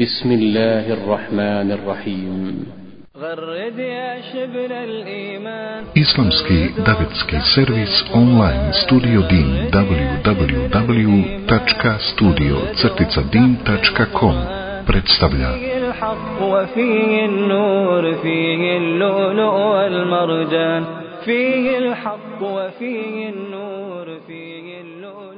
بسم الله الرحمن الرحيم غرد يا شبل الإيمان Islamski davetski servis online Studio Din www.studio-din.com predstavlja فيه الحق وفيه النور فيه اللؤلؤ والمرجان فيه الحق وفيه النور فيه اللؤلؤ والمرجان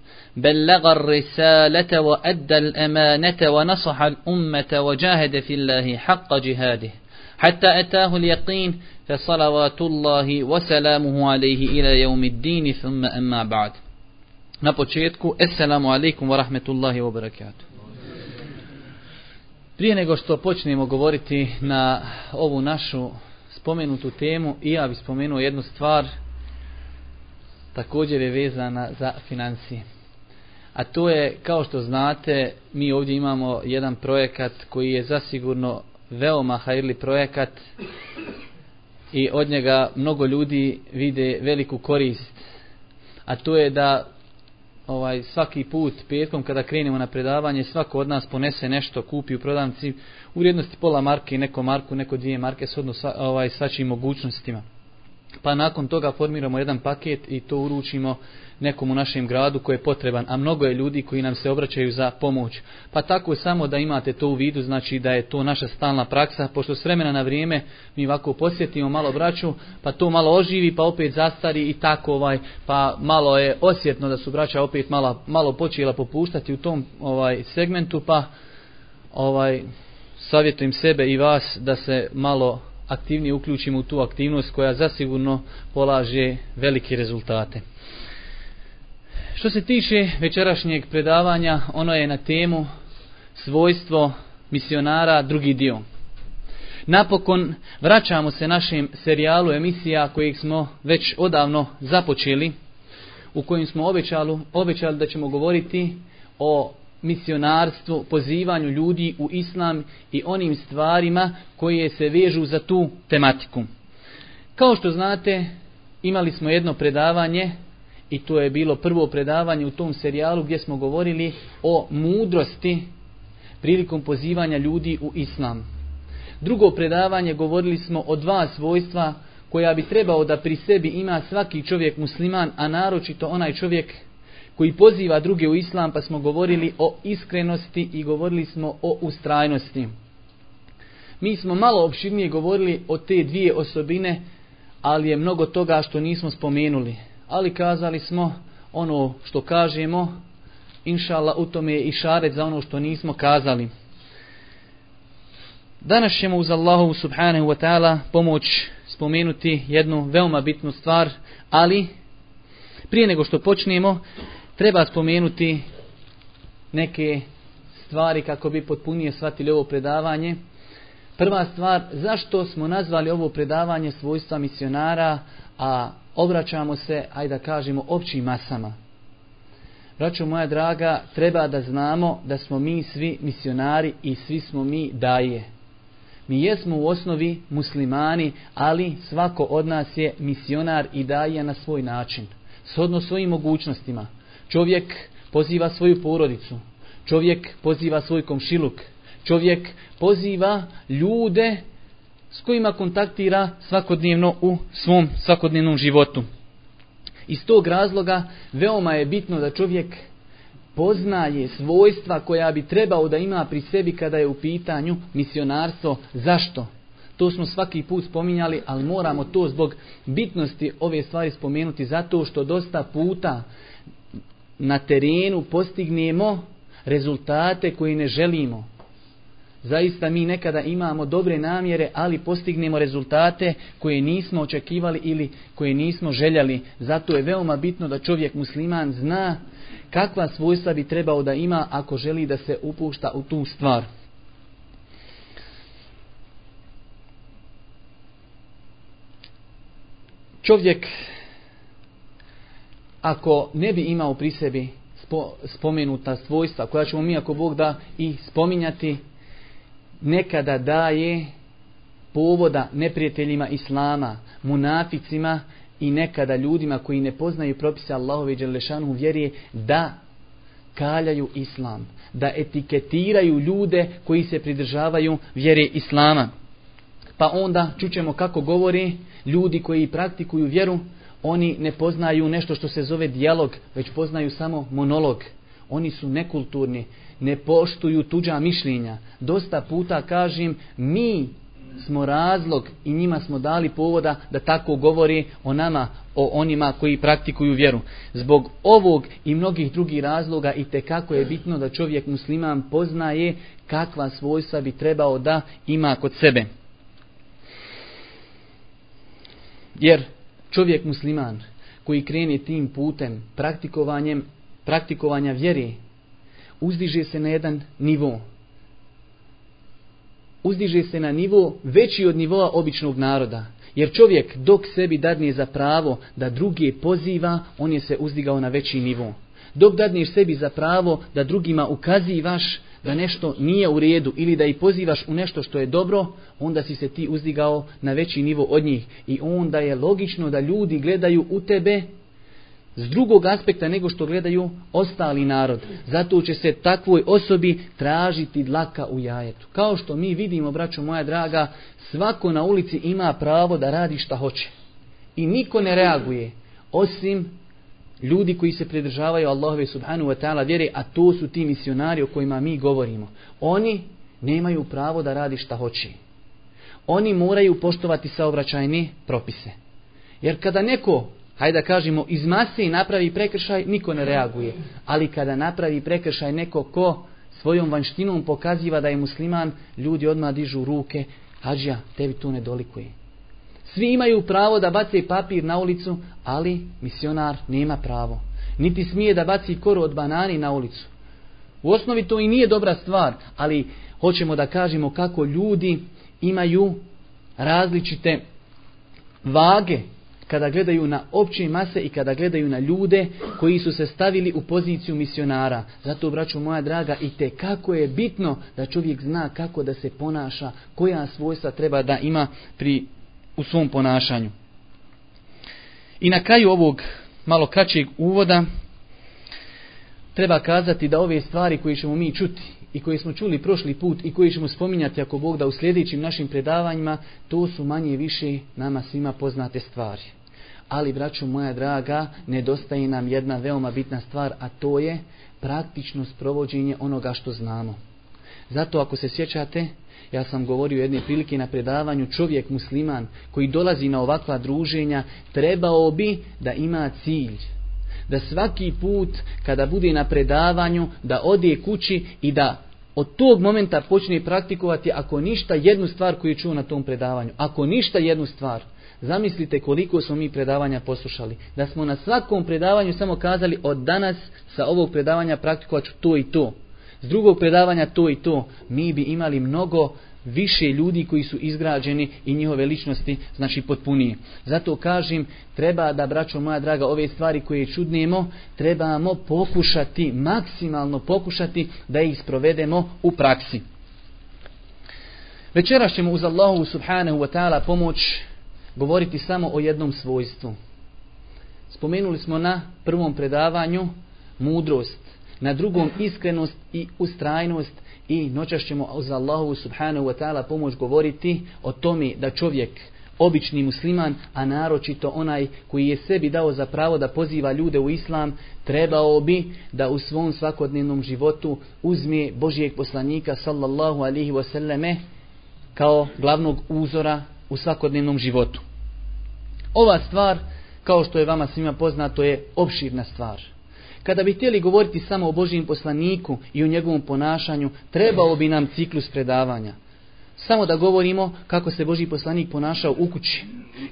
بلغ الرسالة وأدى الأمانة ونصح الأمة وجاهد في الله حق جهاده حتى أتاه اليقين فصلوات الله وسلامه عليه إلى يوم الدين ثم أما بعد Na početku, Assalamu alaikum wa rahmetullahi wa barakatuh. Prije nego što počnemo govoriti na ovu našu spomenutu temu, i ja bih spomenuo jednu stvar, također je vezana za financije. A to je, kao što znate, mi ovdje imamo jedan projekat koji je zasigurno veoma hajrli projekat i od njega mnogo ljudi vide veliku korist. A to je da ovaj svaki put petkom kada krenemo na predavanje svako od nas ponese nešto kupi u prodavnici u vrijednosti pola marke, neko marku, neko dvije marke shodno sa, ovaj svačim mogućnostima. Pa nakon toga formiramo jedan paket i to uručimo nekom u našem gradu koji je potreban, a mnogo je ljudi koji nam se obraćaju za pomoć. Pa tako samo da imate to u vidu, znači da je to naša stalna praksa, pošto s vremena na vrijeme mi ovako posjetimo malo braću, pa to malo oživi, pa opet zastari i tako ovaj, pa malo je osjetno da su braća opet malo, malo počela popuštati u tom ovaj segmentu, pa ovaj savjetujem sebe i vas da se malo aktivnije uključimo u tu aktivnost koja zasigurno polaže velike rezultate. Što se tiče večerašnjeg predavanja, ono je na temu svojstvo misionara drugi dio. Napokon vraćamo se našem serijalu emisija kojeg smo već odavno započeli, u kojim smo obećali, obećali da ćemo govoriti o misionarstvu, pozivanju ljudi u islam i onim stvarima koje se vežu za tu tematiku. Kao što znate, imali smo jedno predavanje i to je bilo prvo predavanje u tom serijalu gdje smo govorili o mudrosti prilikom pozivanja ljudi u islam. Drugo predavanje govorili smo o dva svojstva koja bi trebao da pri sebi ima svaki čovjek musliman, a naročito onaj čovjek koji poziva druge u islam, pa smo govorili o iskrenosti i govorili smo o ustrajnosti. Mi smo malo opširnije govorili o te dvije osobine, ali je mnogo toga što nismo spomenuli. Ali kazali smo ono što kažemo, inšala u tome je i šaret za ono što nismo kazali. Danas ćemo uz Allahu subhanahu wa ta'ala pomoć spomenuti jednu veoma bitnu stvar, ali prije nego što počnemo, treba spomenuti neke stvari kako bi potpunije shvatili ovo predavanje. Prva stvar, zašto smo nazvali ovo predavanje svojstva misionara, a obraćamo se, ajde da kažemo, općim masama. Braćo moja draga, treba da znamo da smo mi svi misionari i svi smo mi daje. Mi jesmo u osnovi muslimani, ali svako od nas je misionar i daje na svoj način. Shodno svojim mogućnostima. Čovjek poziva svoju porodicu. Čovjek poziva svoj komšiluk. Čovjek poziva ljude s kojima kontaktira svakodnevno u svom svakodnevnom životu. Iz tog razloga veoma je bitno da čovjek poznaje svojstva koja bi trebao da ima pri sebi kada je u pitanju misionarstvo. Zašto? To smo svaki put spominjali, ali moramo to zbog bitnosti ove stvari spomenuti zato što dosta puta na terenu postignemo rezultate koje ne želimo. Zaista mi nekada imamo dobre namjere, ali postignemo rezultate koje nismo očekivali ili koje nismo željeli. Zato je veoma bitno da čovjek musliman zna kakva svojstva bi trebao da ima ako želi da se upušta u tu stvar. čovjek ako ne bi imao pri sebi spo, spomenuta svojstva koja ćemo mi ako Bog da i spominjati nekada daje povoda neprijateljima Islama, munaficima i nekada ljudima koji ne poznaju propise Allahove i Đelešanu vjerije da kaljaju Islam, da etiketiraju ljude koji se pridržavaju vjere Islama. Pa onda čućemo kako govori ljudi koji praktikuju vjeru, oni ne poznaju nešto što se zove dijalog, već poznaju samo monolog. Oni su nekulturni, ne poštuju tuđa mišljenja. Dosta puta kažem, mi smo razlog i njima smo dali povoda da tako govori o nama, o onima koji praktikuju vjeru. Zbog ovog i mnogih drugih razloga i te kako je bitno da čovjek musliman poznaje kakva svojstva bi trebao da ima kod sebe. Jer čovjek musliman koji krene tim putem praktikovanjem praktikovanja vjere uzdiže se na jedan nivo uzdiže se na nivo veći od nivoa običnog naroda. Jer čovjek dok sebi dadne za pravo da druge poziva, on je se uzdigao na veći nivo. Dok dadneš sebi za pravo da drugima ukazivaš da nešto nije u redu ili da ih pozivaš u nešto što je dobro, onda si se ti uzdigao na veći nivo od njih. I onda je logično da ljudi gledaju u tebe s drugog aspekta nego što gledaju ostali narod. Zato će se takvoj osobi tražiti dlaka u jajetu. Kao što mi vidimo, braćo moja draga, svako na ulici ima pravo da radi šta hoće. I niko ne reaguje, osim ljudi koji se pridržavaju Allahove subhanu wa ta'ala vjere, a to su ti misionari o kojima mi govorimo. Oni nemaju pravo da radi šta hoće. Oni moraju poštovati saobraćajne propise. Jer kada neko hajde da kažemo, iz mase i napravi prekršaj, niko ne reaguje. Ali kada napravi prekršaj neko ko svojom vanštinom pokaziva da je musliman, ljudi odmah dižu ruke, hađa, tebi to ne dolikuje. Svi imaju pravo da bace papir na ulicu, ali misionar nema pravo. Niti smije da baci koru od banani na ulicu. U osnovi to i nije dobra stvar, ali hoćemo da kažemo kako ljudi imaju različite vage kada gledaju na opće mase i kada gledaju na ljude koji su se stavili u poziciju misionara. Zato, braću moja draga, i te kako je bitno da čovjek zna kako da se ponaša, koja svojstva treba da ima pri, u svom ponašanju. I na kraju ovog malo kraćeg uvoda treba kazati da ove stvari koje ćemo mi čuti i koje smo čuli prošli put i koje ćemo spominjati ako Bog da u sljedećim našim predavanjima, to su manje više nama svima poznate stvari. Ali, braću moja draga, nedostaje nam jedna veoma bitna stvar, a to je praktično sprovođenje onoga što znamo. Zato, ako se sjećate, ja sam govorio jedne prilike na predavanju, čovjek musliman koji dolazi na ovakva druženja, trebao bi da ima cilj. Da svaki put, kada bude na predavanju, da ode kući i da od tog momenta počne praktikovati, ako ništa, jednu stvar koju je čuo na tom predavanju. Ako ništa, jednu stvar. Zamislite koliko smo mi predavanja poslušali. Da smo na svakom predavanju samo kazali od danas sa ovog predavanja praktikovat ću to i to. S drugog predavanja to i to. Mi bi imali mnogo više ljudi koji su izgrađeni i njihove ličnosti znači potpunije. Zato kažem, treba da, braćo moja draga, ove stvari koje čudnemo, trebamo pokušati, maksimalno pokušati da ih sprovedemo u praksi. Večeras ćemo uz Allahu subhanahu wa ta'ala pomoć govoriti samo o jednom svojstvu. Spomenuli smo na prvom predavanju mudrost, na drugom iskrenost i ustrajnost i noćas ćemo uz Allahu subhanahu wa ta'ala pomoć govoriti o tome da čovjek, obični musliman, a naročito onaj koji je sebi dao za pravo da poziva ljude u islam, trebao bi da u svom svakodnevnom životu uzme Božijeg poslanika sallallahu alihi wasallame kao glavnog uzora u svakodnevnom životu. Ova stvar, kao što je vama svima poznato, je opširna stvar. Kada bi htjeli govoriti samo o Božijem poslaniku i o njegovom ponašanju, trebao bi nam ciklus predavanja. Samo da govorimo kako se Božji poslanik ponašao u kući,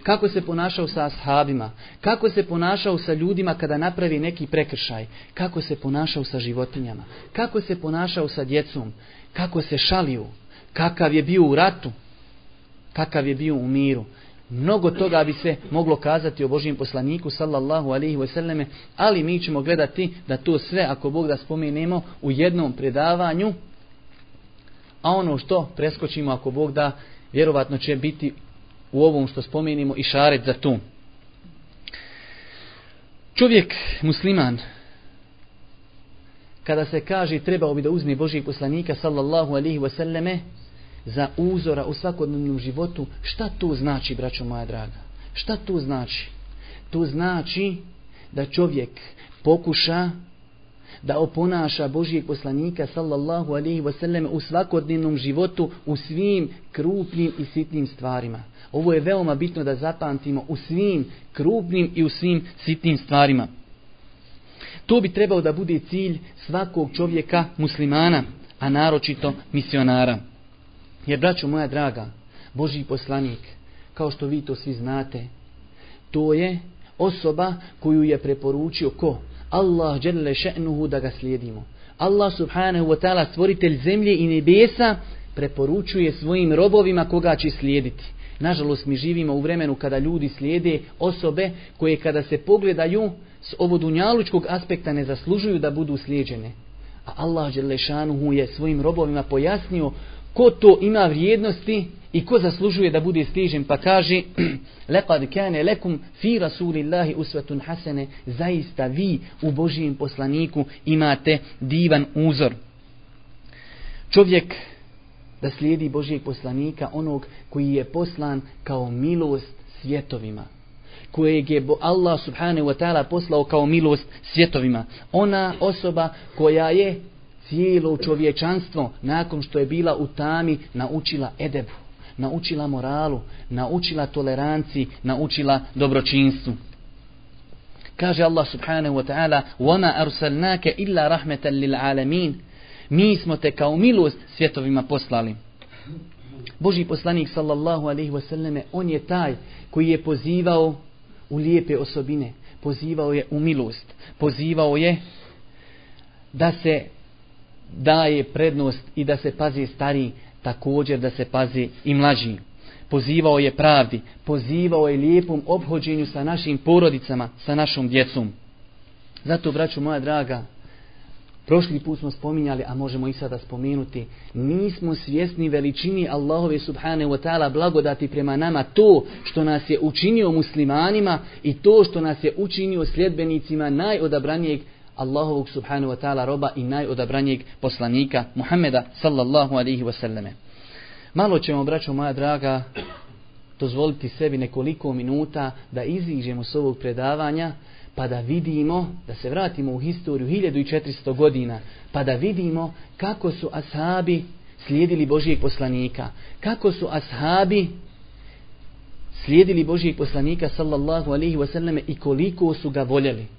kako se ponašao sa ashabima, kako se ponašao sa ljudima kada napravi neki prekršaj, kako se ponašao sa životinjama, kako se ponašao sa djecom, kako se šalio, kakav je bio u ratu, kakav je bio u miru. Mnogo toga bi se moglo kazati o Božijem poslaniku sallallahu alaihi wasallame, ali mi ćemo gledati da to sve, ako Bog da spomenemo, u jednom predavanju, a ono što preskočimo, ako Bog da, vjerovatno će biti u ovom što spomenimo i šaret za tu. Čovjek musliman, kada se kaže trebao bi da uzme Božijeg poslanika sallallahu alaihi wasallame, za uzora u svakodnevnom životu, šta to znači, braćo moja draga? Šta to znači? To znači da čovjek pokuša da oponaša Božijeg poslanika sallallahu alaihi wasallam u svakodnevnom životu u svim krupnim i sitnim stvarima. Ovo je veoma bitno da zapamtimo u svim krupnim i u svim sitnim stvarima. To bi trebao da bude cilj svakog čovjeka muslimana, a naročito misionara. Jer, braćo moja draga, Boži poslanik, kao što vi to svi znate, to je osoba koju je preporučio ko? Allah dželle še'nuhu da ga slijedimo. Allah subhanahu wa ta'ala stvoritelj zemlje i nebesa preporučuje svojim robovima koga će slijediti. Nažalost, mi živimo u vremenu kada ljudi slijede osobe koje kada se pogledaju s ovodunjalučkog aspekta ne zaslužuju da budu slijeđene. A Allah Đelešanuhu je svojim robovima pojasnio ko to ima vrijednosti i ko zaslužuje da bude stižen pa kaže lekad kane lekum fi rasulillahi usvetun hasene zaista vi u Božijem poslaniku imate divan uzor. Čovjek da slijedi Božijeg poslanika onog koji je poslan kao milost svjetovima kojeg je Allah subhanahu wa ta'ala poslao kao milost svjetovima. Ona osoba koja je cijelo čovječanstvo nakon što je bila u tami naučila edebu, naučila moralu, naučila toleranciji, naučila dobročinstvu. Kaže Allah subhanahu wa ta'ala وَمَا أَرْسَلْنَاكَ إِلَّا رَحْمَةً لِلْعَالَمِينَ Mi smo te kao milost svjetovima poslali. Boži poslanik sallallahu alaihi wa sallame, on je taj koji je pozivao u lijepe osobine, pozivao je u milost, pozivao je da se daje prednost i da se pazi stari, također da se pazi i mlađi. Pozivao je pravdi, pozivao je lijepom obhođenju sa našim porodicama, sa našom djecom. Zato, braću moja draga, prošli put smo spominjali, a možemo i sada spomenuti, nismo svjesni veličini Allahove subhane wa ta'ala blagodati prema nama to što nas je učinio muslimanima i to što nas je učinio sljedbenicima najodabranijeg Allahovog subhanahu wa ta'ala roba i najodabranijeg poslanika Muhammeda sallallahu alihi wasallame. Malo ćemo, braćo moja draga, dozvoliti sebi nekoliko minuta da iziđemo s ovog predavanja pa da vidimo, da se vratimo u historiju 1400 godina, pa da vidimo kako su ashabi slijedili Božijeg poslanika, kako su ashabi slijedili Božijeg poslanika sallallahu alaihi wasallam i koliko su ga voljeli.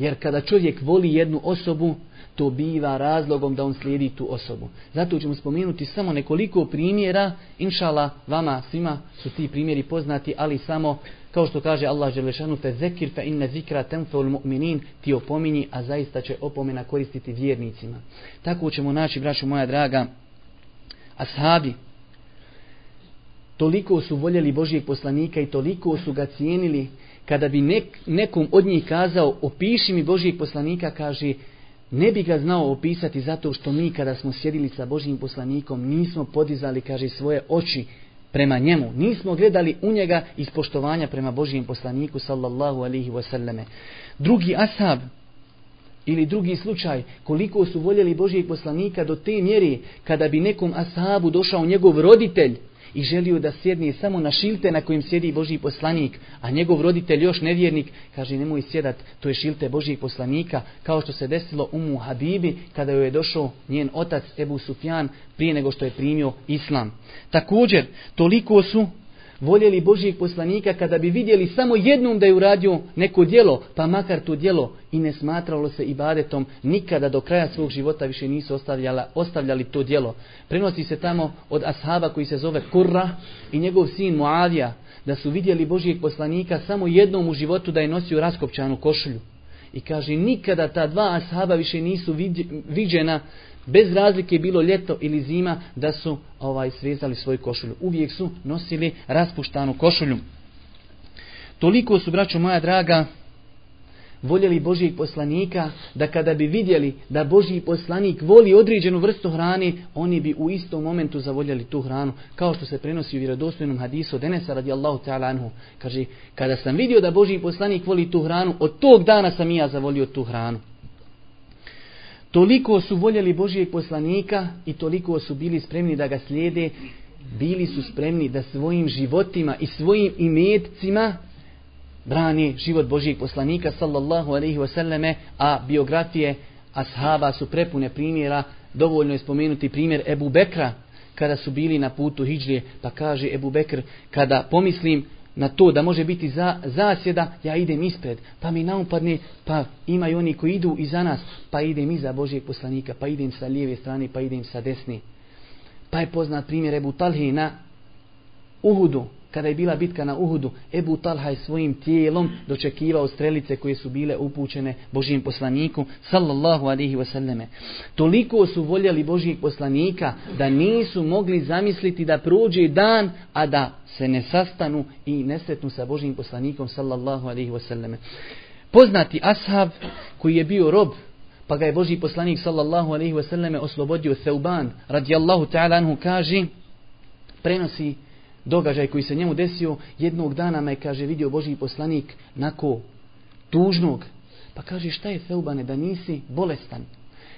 Jer kada čovjek voli jednu osobu, to biva razlogom da on slijedi tu osobu. Zato ćemo spomenuti samo nekoliko primjera. Inšala, vama svima su ti primjeri poznati, ali samo, kao što kaže Allah Želešanu, fe zekir fe inne zikra temfeul mu'minin, ti opominji, a zaista će opomena koristiti vjernicima. Tako ćemo naći, braću moja draga, ashabi, toliko su voljeli Božijeg poslanika i toliko su ga cijenili kada bi nek, nekom od njih kazao opiši mi Božijeg poslanika, kaže ne bi ga znao opisati zato što mi kada smo sjedili sa Božijim poslanikom nismo podizali, kaže, svoje oči prema njemu. Nismo gledali u njega iz poštovanja prema Božijem poslaniku sallallahu alihi wasallame. Drugi ashab ili drugi slučaj, koliko su voljeli Božijeg poslanika do te mjeri kada bi nekom ashabu došao njegov roditelj i želio da sjedni samo na šilte na kojim sjedi Božji poslanik, a njegov roditelj još nevjernik, kaže nemoj sjedat, to je šilte Božjih poslanika, kao što se desilo umu Habibi kada joj je došao njen otac Ebu Sufjan prije nego što je primio Islam. Također, toliko su voljeli Božijeg poslanika kada bi vidjeli samo jednom da je uradio neko dijelo, pa makar to dijelo i ne smatralo se ibadetom, nikada do kraja svog života više nisu ostavljala, ostavljali to dijelo. Prenosi se tamo od ashaba koji se zove Kurra i njegov sin Muavija, da su vidjeli Božijeg poslanika samo jednom u životu da je nosio raskopčanu košulju. i kaže nikada ta dva ashaba više nisu viđena bez razlike bilo ljeto ili zima da su ovaj svezali svoj košulju. Uvijek su nosili raspuštanu košulju. Toliko su, braćo moja draga, voljeli Božijeg poslanika, da kada bi vidjeli da Božiji poslanik voli određenu vrstu hrane, oni bi u istom momentu zavoljeli tu hranu, kao što se prenosi u vjerodostojnom hadisu od Enesa radijallahu ta'ala anhu. Kaže, kada sam vidio da Božiji poslanik voli tu hranu, od tog dana sam i ja zavolio tu hranu. Toliko su voljeli Božijeg poslanika i toliko su bili spremni da ga slijede, bili su spremni da svojim životima i svojim imetcima brani život Božijeg poslanika sallallahu alaihi wasallame, a biografije ashaba su prepune primjera, dovoljno je spomenuti primjer Ebu Bekra, kada su bili na putu Hidžlije, pa kaže Ebu Bekr, kada pomislim na to da može biti za, zasjeda, ja idem ispred, pa mi naupadne, pa imaju oni koji idu iza nas, pa idem iza Božijeg poslanika, pa idem sa lijeve strane, pa idem sa desne. Pa je poznat primjer Ebu Talhi na Uhudu, kada je bila bitka na Uhudu, Ebu Talha je svojim tijelom dočekivao strelice koje su bile upućene Božijem poslaniku, sallallahu alihi wasallame. Toliko su voljeli Božijeg poslanika da nisu mogli zamisliti da prođe dan, a da se ne sastanu i ne sretnu sa Božijim poslanikom, sallallahu alihi wasallame. Poznati ashab koji je bio rob, pa ga je Božji poslanik, sallallahu alihi wasallame, oslobodio Seuban radijallahu ta'ala anhu, kaže, prenosi događaj koji se njemu desio, jednog dana me kaže vidio Božji poslanik nako tužnog. Pa kaže šta je Feubane da nisi bolestan?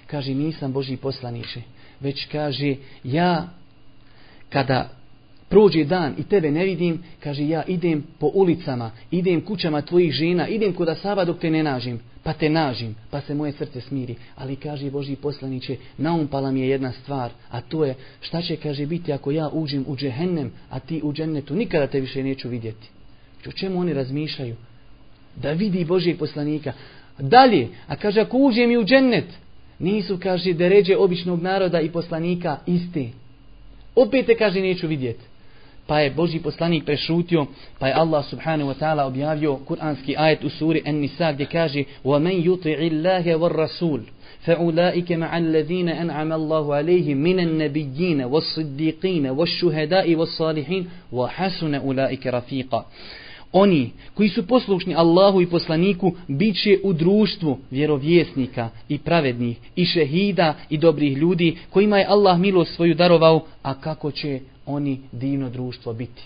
Kaže nisam Božji poslaniče. Već kaže ja kada prođe dan i tebe ne vidim, kaže ja idem po ulicama, idem kućama tvojih žena, idem kod Asaba dok te ne nažim pa te nažim, pa se moje srce smiri. Ali kaže Boži poslaniće, naumpala mi je jedna stvar, a to je šta će kaže biti ako ja uđem u džehennem, a ti u džennetu, nikada te više neću vidjeti. O čemu oni razmišljaju? Da vidi Božijeg poslanika. Dalje, a kaže ako uđem i u džennet, nisu kaže deređe običnog naroda i poslanika iste. Opet te kaže neću vidjeti pa je Boži poslanik prešutio, pa je Allah subhanahu wa ta'ala objavio kuranski ajet u suri An-Nisa gdje kaže وَمَنْ يُطِعِ اللَّهَ وَالرَّسُولِ فَأُولَٰئِكَ مَعَ الَّذِينَ أَنْعَمَ اللَّهُ عَلَيْهِمْ مِنَ النَّبِيِّينَ وَالصِّدِّيقِينَ وَالشُّهَدَاءِ وَالصَّالِحِينَ وَحَسُنَ أُولَٰئِكَ رَفِيقًا Oni koji su poslušni Allahu i poslaniku bit će u društvu vjerovjesnika i pravednih i šehida i dobrih ljudi kojima je Allah milost svoju darovao, a kako će oni divno društvo biti.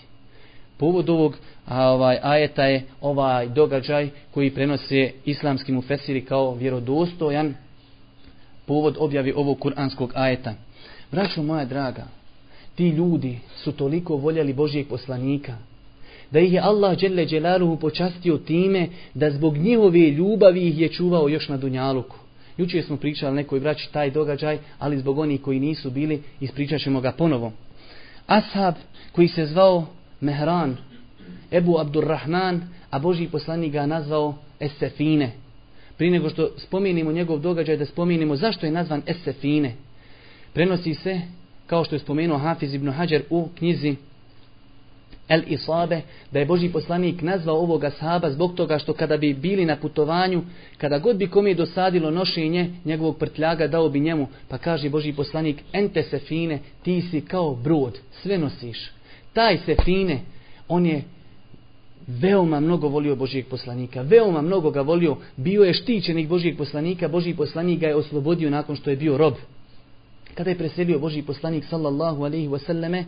Povod ovog a, ovaj ajeta je ovaj događaj koji prenose islamski mufesiri kao vjerodostojan povod objavi ovog kuranskog ajeta. Braćo moja draga, ti ljudi su toliko voljeli Božijeg poslanika, da ih je Allah dželle Đelaluhu počastio time da zbog njihove ljubavi ih je čuvao još na dunjaluku. Jučer smo pričali nekoj braći taj događaj, ali zbog onih koji nisu bili, ispričat ćemo ga ponovo. Ashab koji se zvao Mehran, Ebu Abdurrahman, a Boži poslanik ga nazvao Esefine. Prije nego što spominimo njegov događaj, da spominimo zašto je nazvan Esefine. Prenosi se, kao što je spomenuo Hafiz ibn Hajar u knjizi El Isabe, da je Boži poslanik nazvao ovoga sahaba zbog toga što kada bi bili na putovanju, kada god bi kom je dosadilo nošenje njegovog prtljaga, dao bi njemu, pa kaže Boži poslanik, ente se fine, ti si kao brod, sve nosiš. Taj se fine, on je veoma mnogo volio Božijeg poslanika, veoma mnogo ga volio, bio je štićenik Božijeg poslanika, Božiji poslanik ga je oslobodio nakon što je bio rob. Kada je preselio Božiji poslanik, sallallahu alaihi wasallame,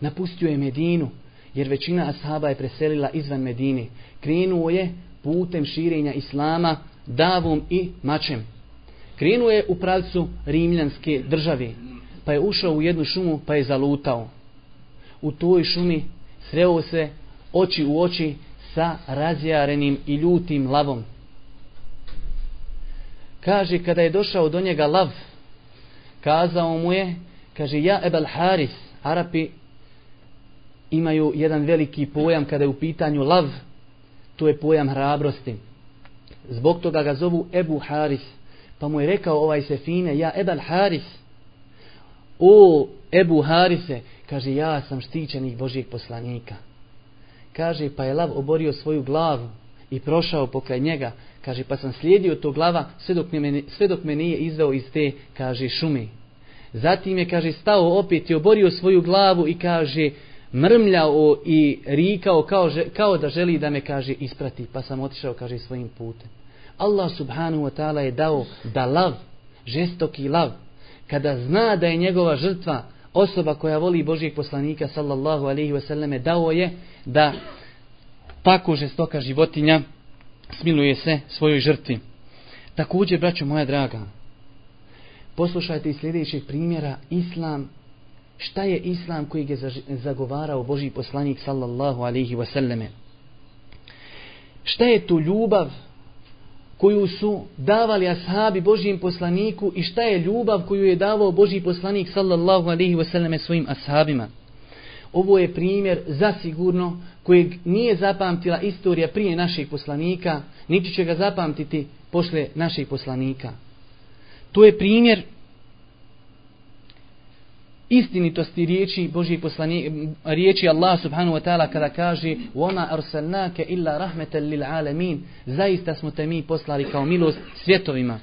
napustio je Medinu, jer većina ashaba je preselila izvan Medine. Krenuo je putem širenja Islama davom i mačem. Krenuo je u pravcu rimljanske države, pa je ušao u jednu šumu pa je zalutao. U toj šumi sreo se oči u oči sa razjarenim i ljutim lavom. Kaže, kada je došao do njega lav, kazao mu je, kaže, ja Ebel Haris, Arapi imaju jedan veliki pojam kada je u pitanju lav, to je pojam hrabrosti. Zbog toga ga zovu Ebu Haris. Pa mu je rekao ovaj Sefine, ja Ebal Haris. O Ebu Harise, kaže ja sam štićenik Božijeg poslanika. Kaže pa je lav oborio svoju glavu i prošao pokraj njega, kaže, pa sam slijedio to glava sve dok, me, sve dok me nije izveo iz te, kaže, šume. Zatim je, kaže, stao opet i oborio svoju glavu i kaže, mrmljao i rikao kao, kao da želi da me, kaže, isprati. Pa sam otišao, kaže, svojim putem. Allah subhanahu wa ta'ala je dao da lav, žestoki lav, kada zna da je njegova žrtva osoba koja voli Božijeg poslanika sallallahu alaihi wa sallame, dao je da tako žestoka životinja smiluje se svojoj žrtvi. Također, braćo moja draga, poslušajte iz sljedećeg primjera Islam, šta je Islam koji je zagovarao Boži poslanik sallallahu alaihi wasallame. Šta je tu ljubav koju su davali ashabi Božijem poslaniku i šta je ljubav koju je davao Božji poslanik sallallahu alaihi wasallame svojim ashabima. Ovo je primjer zasigurno kojeg nije zapamtila istorija prije naših poslanika, niti će ga zapamtiti posle naših poslanika. To je primjer istinitosti riječi Božji poslani, riječi Allah subhanahu wa ta'ala kada kaže وَمَا أَرْسَلْنَاكَ إِلَّا رَحْمَةً لِلْعَالَمِينَ Zaista smo te mi poslali kao milost svjetovima.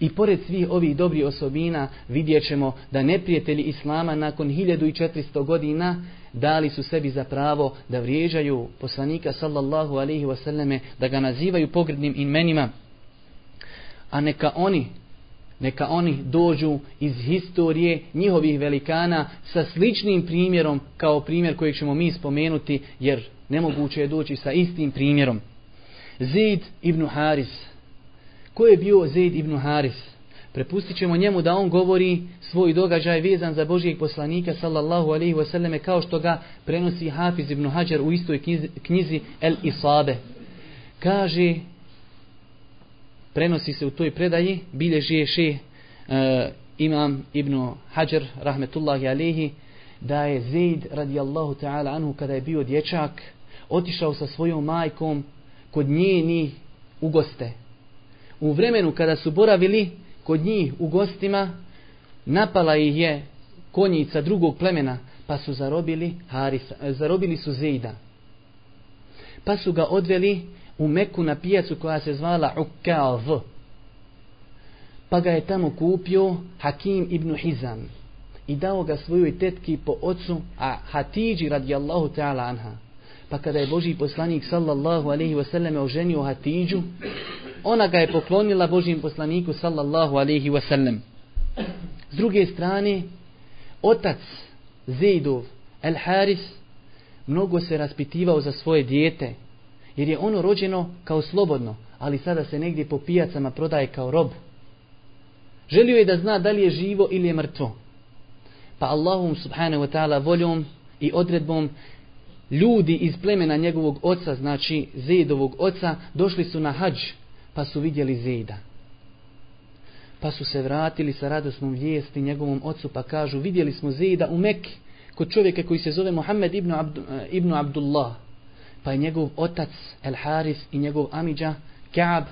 I pored svih ovih dobrih osobina vidjet ćemo da neprijatelji Islama nakon 1400 godina dali su sebi za pravo da vrijeđaju poslanika sallallahu alaihi wasallame, da ga nazivaju pogrednim imenima. A neka oni neka oni dođu iz historije njihovih velikana sa sličnim primjerom kao primjer kojeg ćemo mi spomenuti jer nemoguće je doći sa istim primjerom. Zaid ibn Haris. Ko je bio Zaid ibn Haris? Prepustit ćemo njemu da on govori svoj događaj vezan za Božijeg poslanika sallallahu alaihi wasallam kao što ga prenosi Hafiz ibn Hajar u istoj knjizi, knjizi El Isabe. Kaže prenosi se u toj predaji, bilježi je še uh, imam Ibn Hajar, rahmetullahi alihi, da je Zaid radijallahu ta'ala anhu kada je bio dječak, otišao sa svojom majkom kod njeni u goste. U vremenu kada su boravili kod njih u gostima, napala ih je konjica drugog plemena, pa su zarobili Harisa, e, zarobili su Zejda. Pa su ga odveli u Meku na pijacu koja se zvala Ukav. Pa ga je tamo kupio Hakim ibn Hizam i dao ga svojoj tetki po ocu, a Hatidži radijallahu ta'ala anha. Pa kada je Boži poslanik sallallahu alaihi wasallam oženio Hatidžu, ona ga je poklonila Božim poslaniku sallallahu alaihi wasallam. S druge strane, otac Zejdov, El Haris, mnogo se raspitivao za svoje dijete, jer je ono rođeno kao slobodno, ali sada se negdje po pijacama prodaje kao rob. Želio je da zna da li je živo ili je mrtvo. Pa Allahum subhanahu wa ta'ala voljom i odredbom ljudi iz plemena njegovog oca, znači Zeidovog oca, došli su na hađ, pa su vidjeli Zeida. Pa su se vratili sa radosnom vijesti njegovom ocu, pa kažu, vidjeli smo Zeida u Mekke, kod čovjeka koji se zove Muhammed ibn, Abdu, eh, ibn Abdullah pa je njegov otac El Haris i njegov Amidža Kaab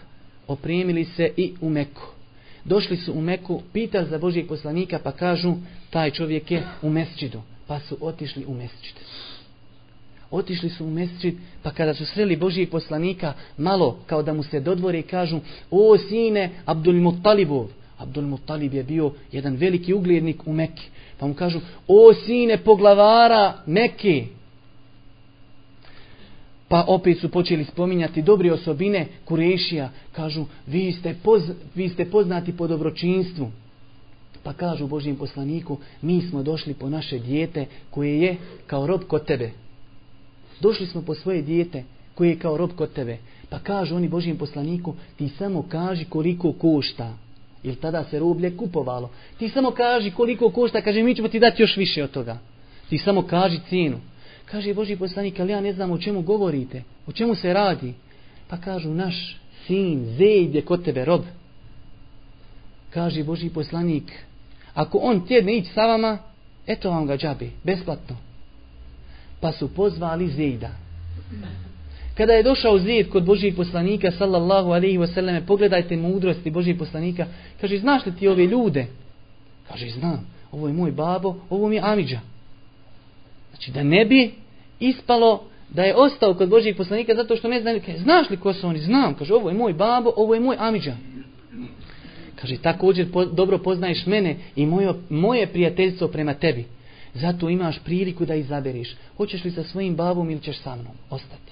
opremili se i u Meku. Došli su u Meku, pitali za Božijeg poslanika pa kažu taj čovjek je u mesčidu. Pa su otišli u mesčid. Otišli su u mesčid pa kada su sreli Božijeg poslanika malo kao da mu se dodvore i kažu o sine Abdul Muttalibov. Abdul Muttalib je bio jedan veliki uglednik u Mekke. Pa mu kažu o sine poglavara Mekke Pa opet su počeli spominjati dobre osobine Kurešija. Kažu, vi ste, poz, vi ste poznati po dobročinstvu. Pa kažu Božijem poslaniku, mi smo došli po naše dijete koje je kao rob kod tebe. Došli smo po svoje dijete koje je kao rob kod tebe. Pa kažu oni Božijem poslaniku, ti samo kaži koliko košta. Jer tada se rublje kupovalo. Ti samo kaži koliko košta, kaže mi ćemo ti dati još više od toga. Ti samo kaži cijenu. Kaže Boži poslanik, ali ja ne znam o čemu govorite, o čemu se radi. Pa kažu, naš sin, Zeid je kod tebe rob. Kaže Boži poslanik, ako on tjedne ići sa vama, eto vam ga džabi, besplatno. Pa su pozvali Zejda. Kada je došao Zeid kod Božijeg poslanika, sallallahu alaihi wasallame, pogledajte mudrosti Božijeg poslanika, kaže, znaš li ti ove ljude? Kaže, znam, ovo je moj babo, ovo mi je Amidža. Znači da ne bi ispalo da je ostao kod Božijeg poslanika zato što ne zna, kaže, znaš li ko su oni? Znam, kaže, ovo je moj babo, ovo je moj amidža. Kaže, također po, dobro poznaješ mene i moje, moje prijateljstvo prema tebi. Zato imaš priliku da izabereš. Hoćeš li sa svojim babom ili ćeš sa mnom ostati?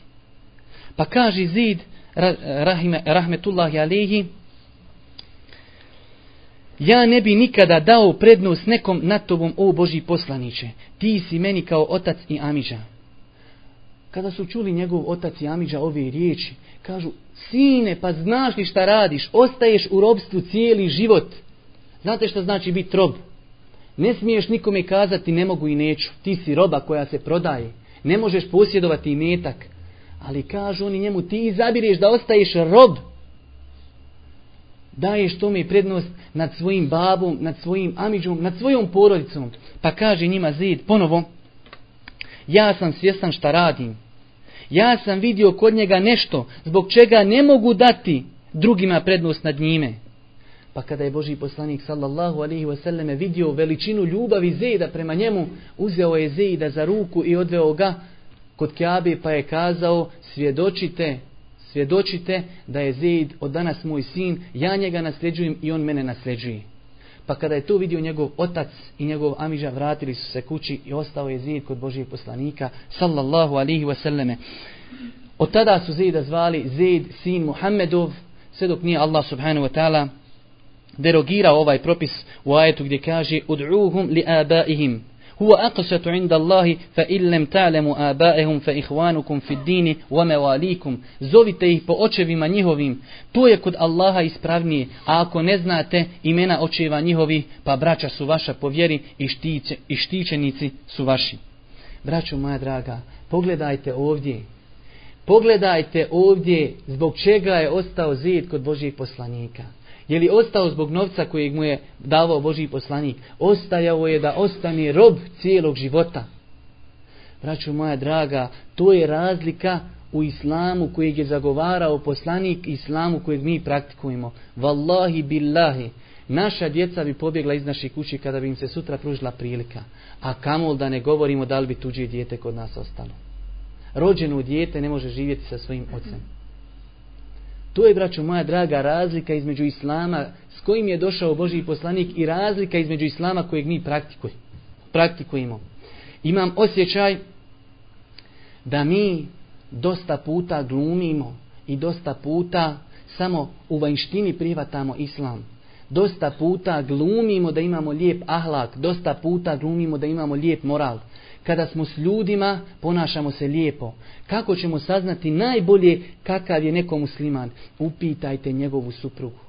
Pa kaže Zid, rahime, rahmetullahi alihi, Ja ne bi nikada dao prednost nekom nad tobom, o Boži poslaniće. Ti si meni kao otac i amiđa. Kada su čuli njegov otac i amiđa ove riječi, kažu, sine, pa znaš li šta radiš? Ostaješ u robstvu cijeli život. Znate šta znači biti rob? Ne smiješ nikome kazati ne mogu i neću. Ti si roba koja se prodaje. Ne možeš posjedovati metak. Ali kažu oni njemu, ti izabireš da ostaješ rob daješ tome prednost nad svojim babom, nad svojim amiđom, nad svojom porodicom. Pa kaže njima Zid ponovo, ja sam svjestan šta radim. Ja sam vidio kod njega nešto zbog čega ne mogu dati drugima prednost nad njime. Pa kada je Boži poslanik sallallahu alaihi wasallam vidio veličinu ljubavi Zejda prema njemu, uzeo je Zejda za ruku i odveo ga kod Kjabe pa je kazao svjedočite svjedočite da je Zeid od danas moj sin, ja njega nasljeđujem i on mene nasljeđuje. Pa kada je to vidio njegov otac i njegov amiža, vratili su se kući i ostao je zid kod Božijeg poslanika, sallallahu alihi wasallame. Od tada su zida zvali zid sin Muhammedov, sve dok nije Allah subhanahu wa ta'ala derogirao ovaj propis u ajetu gdje kaže Ud'uhum li abaihim هو أقسط عند الله فإن لم تعلموا آبائهم فإخوانكم في الدين ومواليكم zovite ih po očevima njihovim to je kod Allaha ispravnije a ako ne znate imena očeva njihovih pa braća su vaša po vjeri i, štiće, i štićenici su vaši braćo moja draga pogledajte ovdje pogledajte ovdje zbog čega je ostao zid kod Božijeg poslanika Je li ostao zbog novca kojeg mu je davao Boži poslanik? Ostajao je da ostane rob cijelog života. Braću moja draga, to je razlika u islamu kojeg je zagovarao poslanik islamu kojeg mi praktikujemo. Wallahi billahi, naša djeca bi pobjegla iz naših kući kada bi im se sutra pružila prilika. A kamol da ne govorimo da li bi tuđe dijete kod nas ostalo. Rođeno dijete ne može živjeti sa svojim ocem. To je, braćo moja draga, razlika između Islama s kojim je došao Boži poslanik i razlika između Islama kojeg mi praktikuj, praktikujemo. Imam osjećaj da mi dosta puta glumimo i dosta puta samo u vanjštini privatamo Islam. Dosta puta glumimo da imamo lijep ahlak, dosta puta glumimo da imamo lijep moral kada smo s ljudima, ponašamo se lijepo. Kako ćemo saznati najbolje kakav je neko musliman? Upitajte njegovu suprugu.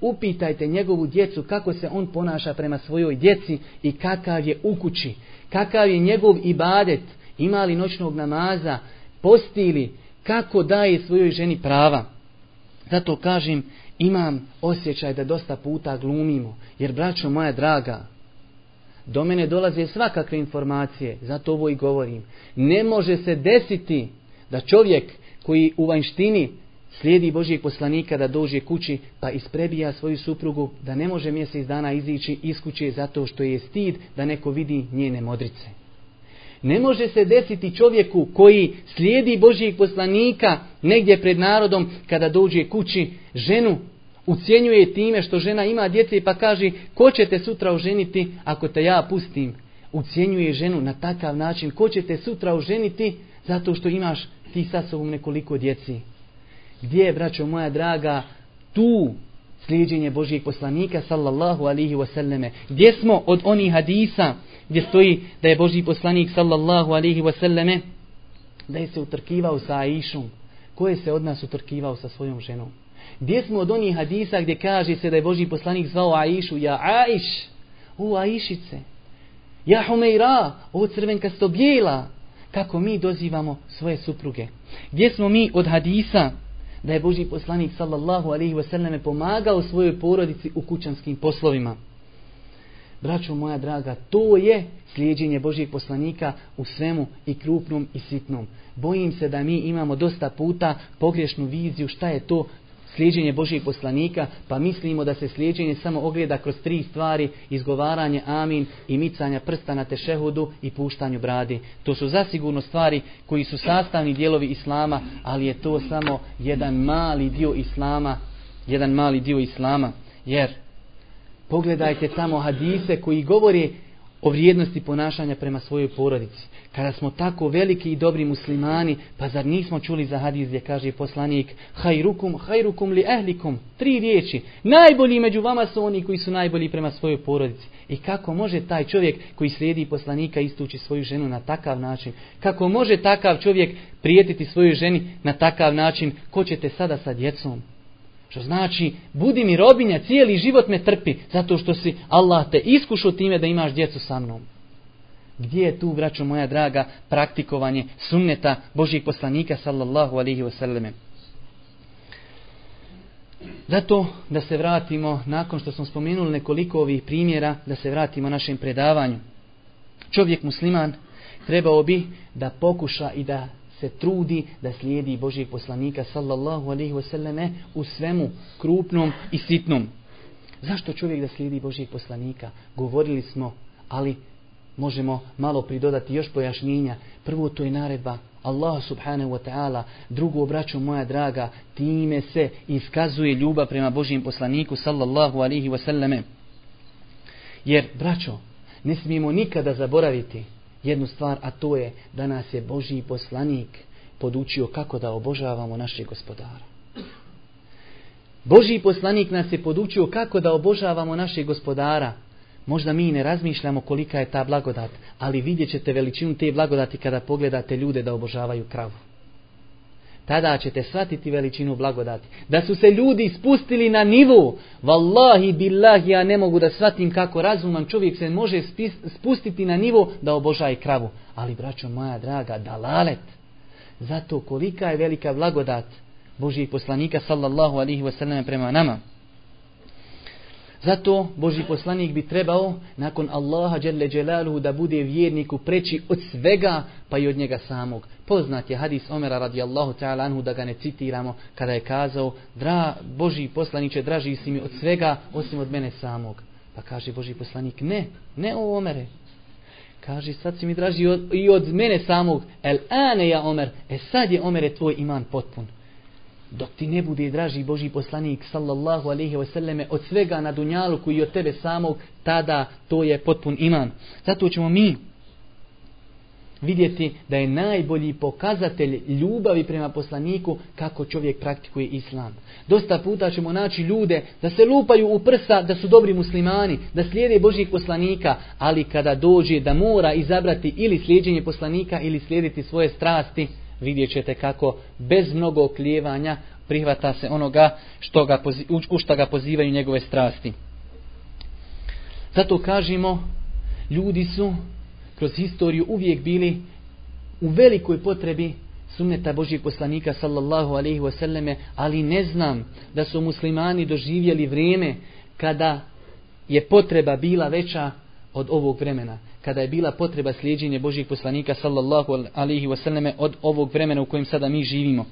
Upitajte njegovu djecu kako se on ponaša prema svojoj djeci i kakav je u kući. Kakav je njegov ibadet, ima li noćnog namaza, postili, kako daje svojoj ženi prava. Zato kažem, imam osjećaj da dosta puta glumimo, jer braćo moja draga, Do mene dolaze svakakve informacije, zato ovo i govorim. Ne može se desiti da čovjek koji u vanštini slijedi Božijeg poslanika da dođe kući pa isprebija svoju suprugu, da ne može mjesec dana izići iz kuće zato što je stid da neko vidi njene modrice. Ne može se desiti čovjeku koji slijedi Božijeg poslanika negdje pred narodom kada dođe kući ženu ucijenjuje time što žena ima djece pa kaže ko će te sutra oženiti ako te ja pustim. Ucijenjuje ženu na takav način ko će te sutra oženiti zato što imaš ti sa sobom nekoliko djeci. Gdje je, braćo moja draga, tu slijedjenje Božijeg poslanika sallallahu alihi wasallame? Gdje smo od onih hadisa gdje stoji da je Božji poslanik sallallahu alihi wasallame da je se utrkivao sa Aishom? Ko je se od nas utrkivao sa svojom ženom? Gdje smo od onih hadisa gdje kaže se da je Boži poslanik zvao Aishu, ja Aiš, u Aišice, ja Humeira, o crvenkasto bijela, kako mi dozivamo svoje supruge. Gdje smo mi od hadisa da je Boži poslanik sallallahu alaihi wasallam pomagao svojoj porodici u kućanskim poslovima. Braćo moja draga, to je slijedjenje Božijeg poslanika u svemu i krupnom i sitnom. Bojim se da mi imamo dosta puta pogrešnu viziju šta je to slijedjenje Božijeg poslanika, pa mislimo da se slijedjenje samo ogleda kroz tri stvari, izgovaranje amin i micanja prsta na tešehudu i puštanju bradi. To su zasigurno stvari koji su sastavni dijelovi Islama, ali je to samo jedan mali dio Islama, jedan mali dio Islama, jer pogledajte tamo hadise koji govori o vrijednosti ponašanja prema svojoj porodici. Kada smo tako veliki i dobri muslimani, pa zar nismo čuli za hadis gdje kaže poslanik hajrukum, hajrukum li ehlikum, tri riječi, najbolji među vama su oni koji su najbolji prema svojoj porodici. I kako može taj čovjek koji slijedi poslanika istući svoju ženu na takav način? Kako može takav čovjek prijetiti svojoj ženi na takav način? Ko ćete sada sa djecom? Što znači, budi mi robinja, cijeli život me trpi, zato što si Allah te iskušao time da imaš djecu sa mnom. Gdje je tu, braćo moja draga, praktikovanje sunneta Božijeg poslanika, sallallahu alihi wasallame? Zato da se vratimo, nakon što smo spomenuli nekoliko ovih primjera, da se vratimo našem predavanju. Čovjek musliman trebao bi da pokuša i da se trudi da slijedi Božijeg poslanika sallallahu alaihi wasallame u svemu krupnom i sitnom. Zašto čovjek da slijedi Božijeg poslanika? Govorili smo, ali možemo malo pridodati još pojašnjenja. Prvo to je naredba Allah subhanahu wa ta'ala. Drugo, braćo moja draga, time se iskazuje ljubav prema Božijem poslaniku sallallahu alaihi wasallame. Jer, braćo, ne smijemo nikada zaboraviti jednu stvar, a to je da nas je Božji poslanik podučio kako da obožavamo našeg gospodara. Božji poslanik nas je podučio kako da obožavamo našeg gospodara. Možda mi ne razmišljamo kolika je ta blagodat, ali vidjet ćete veličinu te blagodati kada pogledate ljude da obožavaju kravu tada ćete shvatiti veličinu blagodati. Da su se ljudi spustili na nivu, vallahi billahi, ja ne mogu da shvatim kako razuman čovjek se može spustiti na nivu da obožaje kravu. Ali, braćo moja draga, dalalet. Zato kolika je velika blagodat Božijeg poslanika, sallallahu alihi wasallam, prema nama. Zato Boži poslanik bi trebao nakon Allaha dželle dželaluhu da bude vjerniku preći od svega pa i od njega samog. Poznat je hadis Omera radijallahu ta'ala anhu da ga ne citiramo kada je kazao dra Boži poslanice draži si mi od svega osim od mene samog. Pa kaže Boži poslanik ne, ne o Omere. Kaže sad si mi draži od, i od mene samog. El ane ja Omer. E sad je Omere tvoj iman potpun dok ti ne bude draži Boži poslanik sallallahu alaihi wa sallame od svega na dunjalu koji od tebe samog, tada to je potpun iman. Zato ćemo mi vidjeti da je najbolji pokazatelj ljubavi prema poslaniku kako čovjek praktikuje islam. Dosta puta ćemo naći ljude da se lupaju u prsa da su dobri muslimani, da slijede Božih poslanika, ali kada dođe da mora izabrati ili slijedjenje poslanika ili slijediti svoje strasti, vidjet ćete kako bez mnogo oklijevanja prihvata se onoga što ga, u što ga pozivaju njegove strasti. Zato kažemo, ljudi su kroz historiju uvijek bili u velikoj potrebi sunneta Božijeg poslanika sallallahu alaihi wasallame, ali ne znam da su muslimani doživjeli vrijeme kada je potreba bila veća od ovog vremena kada je bila potreba slijedjenja Božih poslanika sallallahu alaihi wasallame od ovog vremena u kojem sada mi živimo.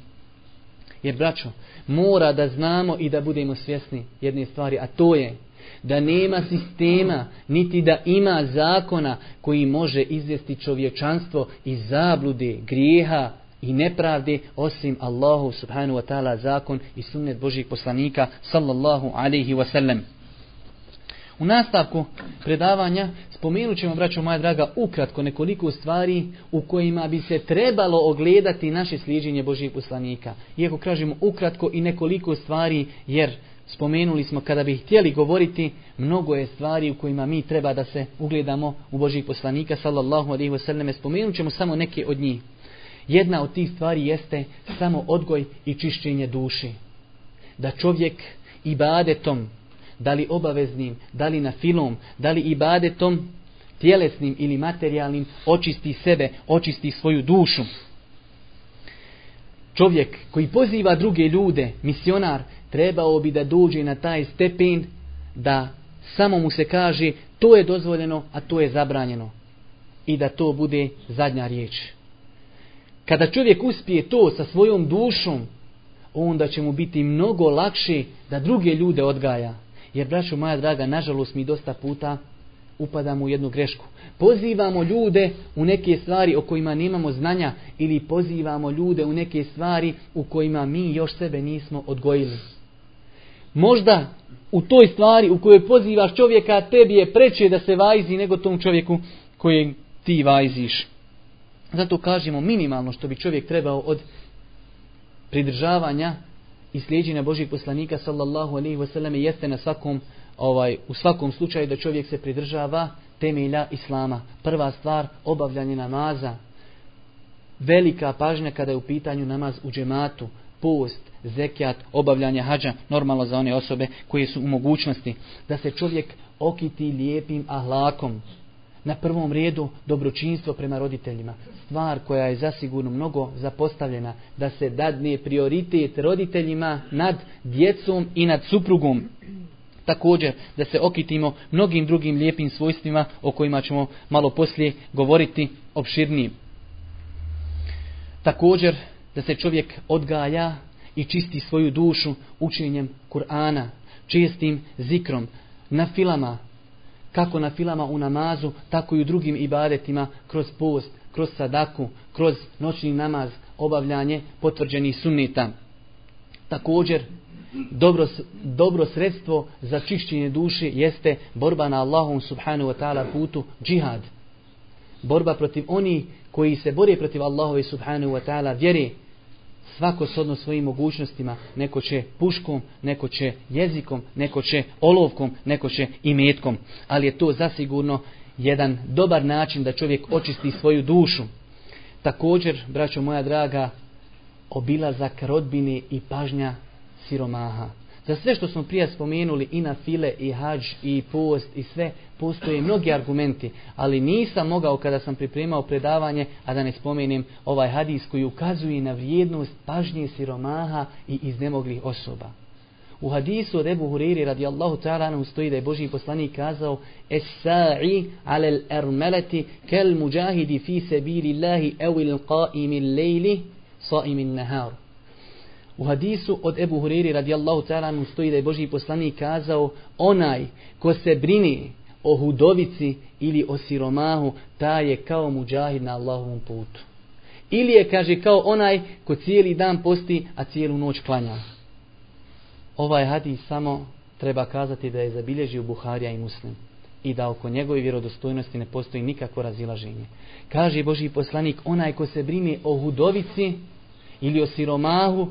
Jer, braćo, mora da znamo i da budemo svjesni jedne stvari, a to je da nema sistema, niti da ima zakona koji može izvesti čovječanstvo iz zablude, grijeha i nepravde, osim Allahu subhanahu wa ta'ala zakon i sunnet Božih poslanika sallallahu alaihi wasallam. U nastavku predavanja spomenut ćemo, braćo moja draga, ukratko nekoliko stvari u kojima bi se trebalo ogledati naše sliđenje Božijeg poslanika. Iako kažemo ukratko i nekoliko stvari, jer spomenuli smo kada bi htjeli govoriti, mnogo je stvari u kojima mi treba da se ugledamo u Božijeg poslanika, sallallahu alaihi wasallam, spomenut ćemo samo neke od njih. Jedna od tih stvari jeste samo odgoj i čišćenje duši. Da čovjek ibadetom, da li obaveznim, da li na filom, da li ibadetom, tjelesnim ili materijalnim, očisti sebe, očisti svoju dušu. Čovjek koji poziva druge ljude, misionar, trebao bi da dođe na taj stepen da samo mu se kaže to je dozvoljeno, a to je zabranjeno. I da to bude zadnja riječ. Kada čovjek uspije to sa svojom dušom, onda će mu biti mnogo lakše da druge ljude odgaja. Jer, braćo moja draga, nažalost mi dosta puta upadamo u jednu grešku. Pozivamo ljude u neke stvari o kojima nemamo znanja ili pozivamo ljude u neke stvari u kojima mi još sebe nismo odgojili. Možda u toj stvari u kojoj pozivaš čovjeka tebi je preče da se vajzi nego tom čovjeku kojeg ti vajziš. Zato kažemo minimalno što bi čovjek trebao od pridržavanja i slijedženja Božih poslanika sallallahu alaihi wasallam jeste na svakom ovaj u svakom slučaju da čovjek se pridržava temelja islama. Prva stvar obavljanje namaza. Velika pažnja kada je u pitanju namaz u džematu, post, zekijat, obavljanje hađa, normalno za one osobe koje su u mogućnosti da se čovjek okiti lijepim ahlakom, na prvom redu dobročinstvo prema roditeljima. Stvar koja je zasigurno mnogo zapostavljena da se dadne prioritet roditeljima nad djecom i nad suprugom. Također da se okitimo mnogim drugim lijepim svojstvima o kojima ćemo malo poslije govoriti opširnije. Također da se čovjek odgaja i čisti svoju dušu učenjem Kur'ana, čestim zikrom, na filama, kako na filama u namazu, tako i u drugim ibadetima, kroz post, kroz sadaku, kroz noćni namaz, obavljanje potvrđenih sunnita. Također, dobro, dobro sredstvo za čišćenje duše jeste borba na Allahom subhanahu wa ta'ala putu džihad. Borba protiv oni koji se bore protiv Allahove subhanahu wa ta'ala vjere, svako sodno svojim mogućnostima, neko će puškom, neko će jezikom, neko će olovkom, neko će i metkom. Ali je to zasigurno jedan dobar način da čovjek očisti svoju dušu. Također, braćo moja draga, obilazak rodbine i pažnja siromaha. Za sve što smo prije spomenuli i na file i hađ i post i sve, postoje mnogi argumenti, ali nisam mogao kada sam pripremao predavanje, a da ne spomenem ovaj hadis koji ukazuje na vrijednost pažnje siromaha i iznemoglih osoba. U hadisu od Ebu Huriri radijallahu ta'ala anhu stoji da je Boži poslanik kazao Es-sa'i alel ermeleti kel muđahidi fi sebili Allahi evil qaimi lejli sa'imin naharu. U hadisu od Ebu Huriri radijallahu ta'ala mu stoji da je Boži poslanik kazao onaj ko se brini o hudovici ili o siromahu, ta je kao muđahid na Allahovom putu. Ili je, kaže, kao onaj ko cijeli dan posti, a cijelu noć klanja. Ovaj hadis samo treba kazati da je zabilježio Buharija i Muslim i da oko njegove vjerodostojnosti ne postoji nikakvo razilaženje. Kaže Boži poslanik, onaj ko se brine o hudovici ili o siromahu,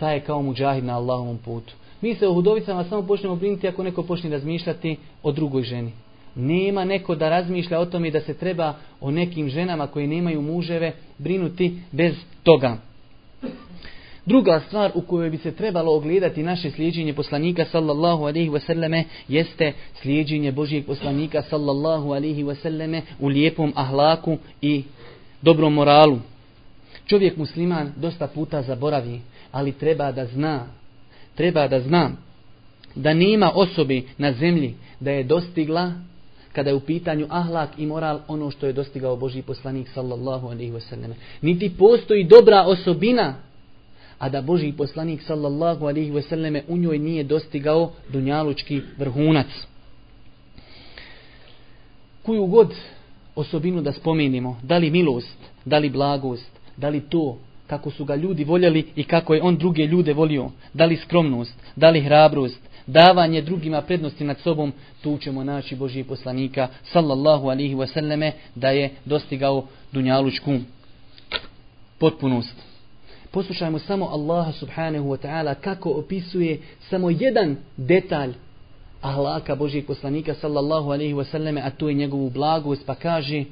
taj je kao muđahid na Allahovom putu. Mi se u hudovicama samo počnemo brinuti ako neko počne razmišljati o drugoj ženi. Nema neko da razmišlja o tome da se treba o nekim ženama koje nemaju muževe brinuti bez toga. Druga stvar u kojoj bi se trebalo ogledati naše slijedjenje poslanika sallallahu alaihi wasallame jeste slijedjenje Božijeg poslanika sallallahu alaihi wasallame u lijepom ahlaku i dobrom moralu. Čovjek musliman dosta puta zaboravi ali treba da zna, treba da zna da nema osobi na zemlji da je dostigla kada je u pitanju ahlak i moral ono što je dostigao Boži poslanik sallallahu alaihi wasallam. Niti postoji dobra osobina, a da Boži poslanik sallallahu alaihi wasallam u njoj nije dostigao dunjalučki vrhunac. Koju god osobinu da spomenimo, da li milost, da li blagost, da li to kako su ga ljudi voljeli i kako je on druge ljude volio. Da li skromnost, da li hrabrost, davanje drugima prednosti nad sobom, tu ćemo naći Božije poslanika, sallallahu alihi wasallame, da je dostigao dunjalučku potpunost. Poslušajmo samo Allaha subhanahu wa ta'ala kako opisuje samo jedan detalj ahlaka Božijeg poslanika sallallahu alaihi wa sallame, a to je njegovu blagost, pa kaže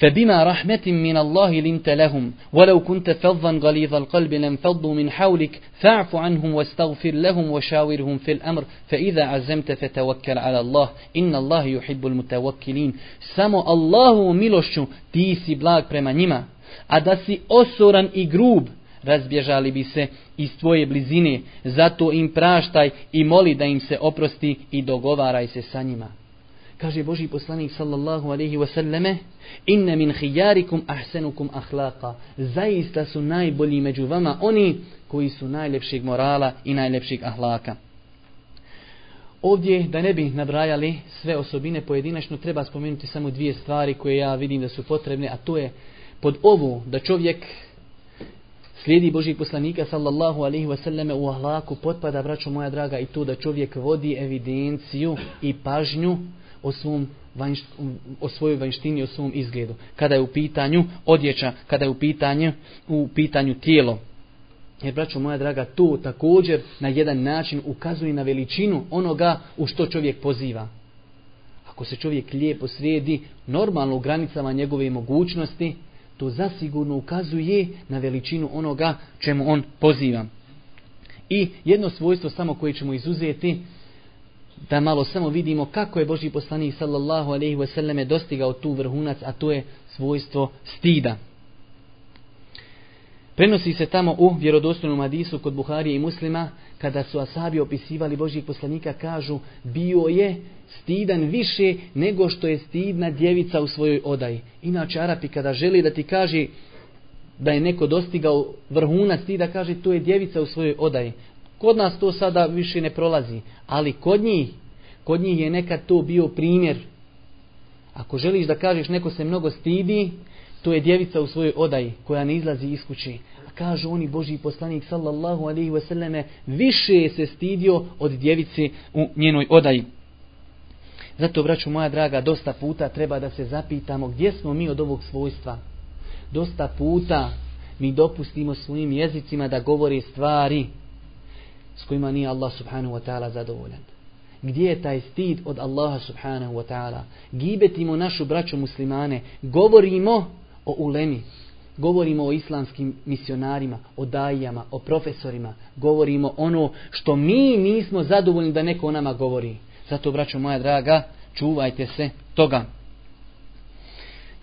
فبما رحمة من الله لنت لهم ولو كنت فظا غليظ القلب لانفضوا من حولك فاعف عنهم واستغفر لهم وشاورهم في الأمر فإذا عزمت فتوكل على الله إن الله يحب المتوكلين سمو الله ملوشو تيسي بلاك prema njima a da si osoran i grub razbježali bi se iz tvoje blizine zato im praštaj i moli da im se oprosti i dogovaraj se sa njima Kaže Boži poslanik sallallahu alaihi wasallame Inne min hijarikum ahsenukum ahlaka Zaista su najbolji među vama oni koji su najlepšeg morala i najlepšeg ahlaka. Ovdje, da ne bi nabrajali sve osobine pojedinačno, treba spomenuti samo dvije stvari koje ja vidim da su potrebne, a to je pod ovu da čovjek slijedi Božih poslanika sallallahu alaihi wasallame u ahlaku potpada, braćo moja draga, i to da čovjek vodi evidenciju i pažnju o svom vanjšt, o svojoj vanjštini, o svom izgledu. Kada je u pitanju odjeća, kada je u pitanju, u pitanju tijelo. Jer, braćo moja draga, to također na jedan način ukazuje na veličinu onoga u što čovjek poziva. Ako se čovjek lijepo sredi, normalno u granicama njegove mogućnosti, to zasigurno ukazuje na veličinu onoga čemu on poziva. I jedno svojstvo samo koje ćemo izuzeti, da malo samo vidimo kako je Boži poslanik sallallahu alaihi ve selleme dostigao tu vrhunac, a to je svojstvo stida. Prenosi se tamo u vjerodostojnom hadisu kod Buharije i Muslima, kada su asabi opisivali Božih poslanika, kažu, bio je stidan više nego što je stidna djevica u svojoj odaji. Inače, Arapi kada želi da ti kaže da je neko dostigao vrhunac stida, kaže, to je djevica u svojoj odaji. Kod nas to sada više ne prolazi, ali kod njih, kod njih je nekad to bio primjer. Ako želiš da kažeš neko se mnogo stidi, to je djevica u svojoj odaji koja ne izlazi iz kući. A kažu oni Boži poslanik sallallahu alaihi wasallame više se stidio od djevice u njenoj odaji. Zato, braću moja draga, dosta puta treba da se zapitamo gdje smo mi od ovog svojstva. Dosta puta mi dopustimo svojim jezicima da govori stvari s kojima nije Allah subhanahu wa ta'ala zadovoljan. Gdje je taj stid od Allaha subhanahu wa ta'ala? Gibetimo našu braću muslimane, govorimo o ulemi, govorimo o islamskim misionarima, o dajijama, o profesorima, govorimo ono što mi nismo zadovoljni da neko o nama govori. Zato, braćo moja draga, čuvajte se toga.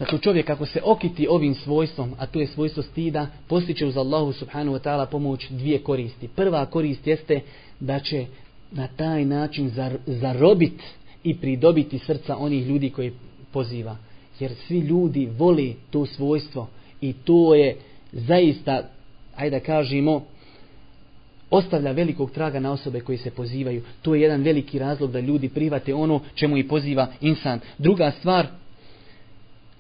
Dakle, čovjek ako se okiti ovim svojstvom, a to je svojstvo stida, postiće uz Allahu subhanahu wa ta'ala pomoć dvije koristi. Prva korist jeste da će na taj način zar, zarobit i pridobiti srca onih ljudi koji poziva. Jer svi ljudi voli to svojstvo i to je zaista, ajde da kažemo, ostavlja velikog traga na osobe koji se pozivaju. To je jedan veliki razlog da ljudi private ono čemu i poziva insan. Druga stvar,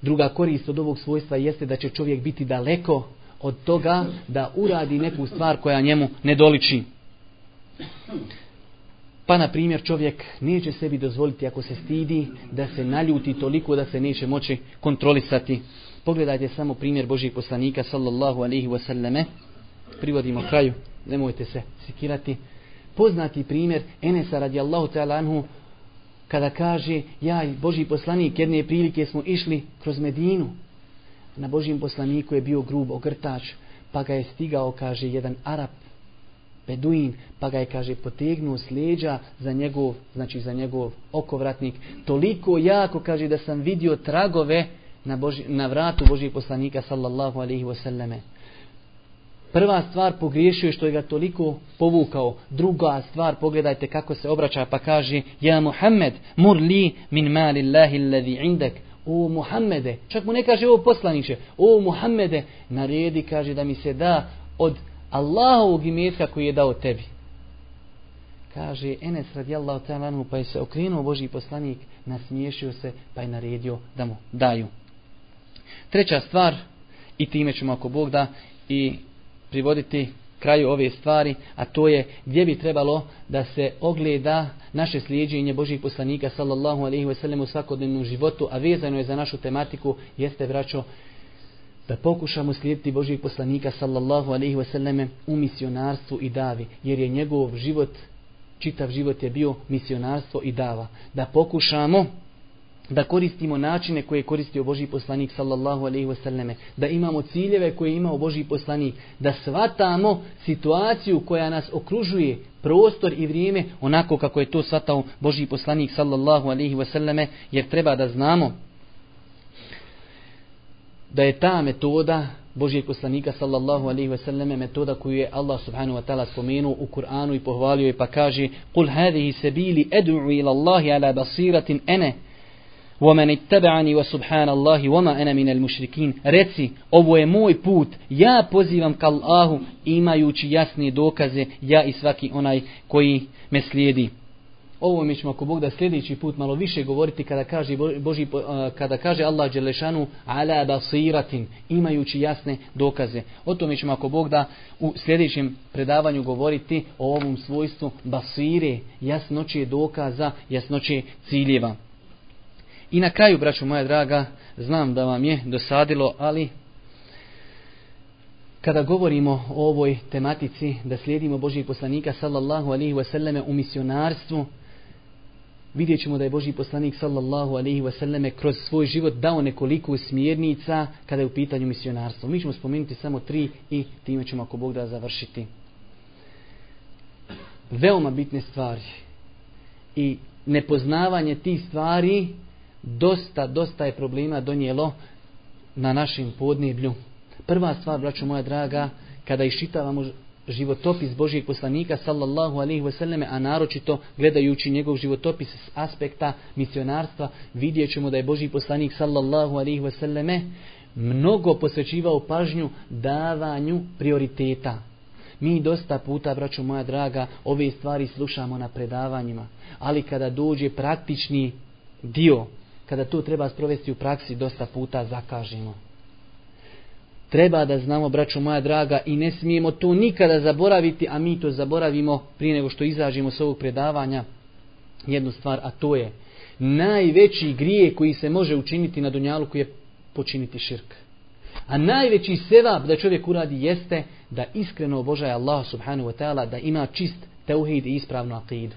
druga korist od ovog svojstva jeste da će čovjek biti daleko od toga da uradi neku stvar koja njemu ne doliči. Pa, na primjer, čovjek neće sebi dozvoliti ako se stidi da se naljuti toliko da se neće moći kontrolisati. Pogledajte samo primjer Božih poslanika, sallallahu alaihi wasallame. Privodimo kraju nemojte se sikirati. Poznati primjer Enesa radijallahu ta'ala anhu kada kaže ja i Boži poslanik jedne prilike smo išli kroz Medinu. Na Božim poslaniku je bio grub ogrtač pa ga je stigao kaže jedan Arab Beduin, pa ga je, kaže, potegnuo s leđa za njegov, znači za njegov okovratnik. Toliko jako, kaže, da sam vidio tragove na, Boži, na vratu Božih poslanika, sallallahu alaihi wasallame. Prva stvar pogriješio je što je ga toliko povukao. Druga stvar, pogledajte kako se obraća pa kaže Ja Muhammed, mur li min mali Allahi alladhi indak. O Muhammede, čak mu ne kaže ovo poslaniće. O Muhammede, naredi kaže da mi se da od Allahovog imetka koji je dao tebi. Kaže Enes radijallahu ta'ala pa je se okrenuo Boži poslanik, nasmiješio se pa je naredio da mu daju. Treća stvar, i time ćemo ako Bog da, i privoditi kraju ove stvari, a to je gdje bi trebalo da se ogleda naše slijedženje Božih poslanika sallallahu alaihi ve sellem u svakodnevnom životu, a vezano je za našu tematiku, jeste vraćo da pokušamo slijediti Božih poslanika sallallahu alaihi ve selleme u misionarstvu i davi, jer je njegov život, čitav život je bio misionarstvo i dava. Da pokušamo da koristimo načine koje je koristio Boži poslanik sallallahu alaihi wasallame, da imamo ciljeve koje je imao Boži poslanik, da svatamo situaciju koja nas okružuje, prostor i vrijeme, onako kako je to svatao Boži poslanik sallallahu alaihi wasallame, jer treba da znamo da je ta metoda Božijeg poslanika sallallahu alaihi wasallame metoda koju je Allah subhanahu wa ta'ala spomenuo u Kur'anu i pohvalio je pa kaže قُلْ هَذِهِ سَبِيلِ أَدُعُوا إِلَى اللَّهِ عَلَى بَصِيرَةٍ أَنَا وَمَنِ اتَّبَعَنِي وَسُبْحَانَ اللَّهِ وَمَا أَنَا مِنَ الْمُشْرِكِينَ Reci, ovo je moj put, ja pozivam ka Allahu imajući jasne dokaze, ja i svaki onaj koji me slijedi. Ovo mi ćemo ako Bog da sljedeći put malo više govoriti kada kaže, Boži, kada kaže Allah Đelešanu ala basiratin, imajući jasne dokaze. O tome ćemo ako Bog da u sljedećem predavanju govoriti o ovom svojstvu basire, jasnoće dokaza, jasnoće ciljeva. I na kraju, braću moja draga, znam da vam je dosadilo, ali kada govorimo o ovoj tematici, da slijedimo Božijeg poslanika sallallahu alihi wasallame u misionarstvu, vidjet ćemo da je Božji poslanik sallallahu alaihi wasallame kroz svoj život dao nekoliko smjernica kada je u pitanju misionarstva. Mi ćemo spomenuti samo tri i time ćemo ako Bog da završiti. Veoma bitne stvari i nepoznavanje tih stvari dosta, dosta je problema donijelo na našem podneblju. Prva stvar, braćo moja draga, kada išitavamo životopis Božijeg poslanika sallallahu alaihi wasallam, a naročito gledajući njegov životopis s aspekta misionarstva, vidjet ćemo da je Božiji poslanik sallallahu alaihi wasallam mnogo posvećivao pažnju davanju prioriteta. Mi dosta puta, braćo moja draga, ove stvari slušamo na predavanjima, ali kada dođe praktični dio, kada to treba sprovesti u praksi, dosta puta zakažimo. Treba da znamo, braćo moja draga, i ne smijemo to nikada zaboraviti, a mi to zaboravimo prije nego što izađemo s ovog predavanja. Jednu stvar, a to je najveći grije koji se može učiniti na Dunjalu koji je počiniti širk. A najveći sevap da čovjek uradi jeste da iskreno obožaje Allah subhanahu wa ta'ala, da ima čist teuhid i ispravnu akidu.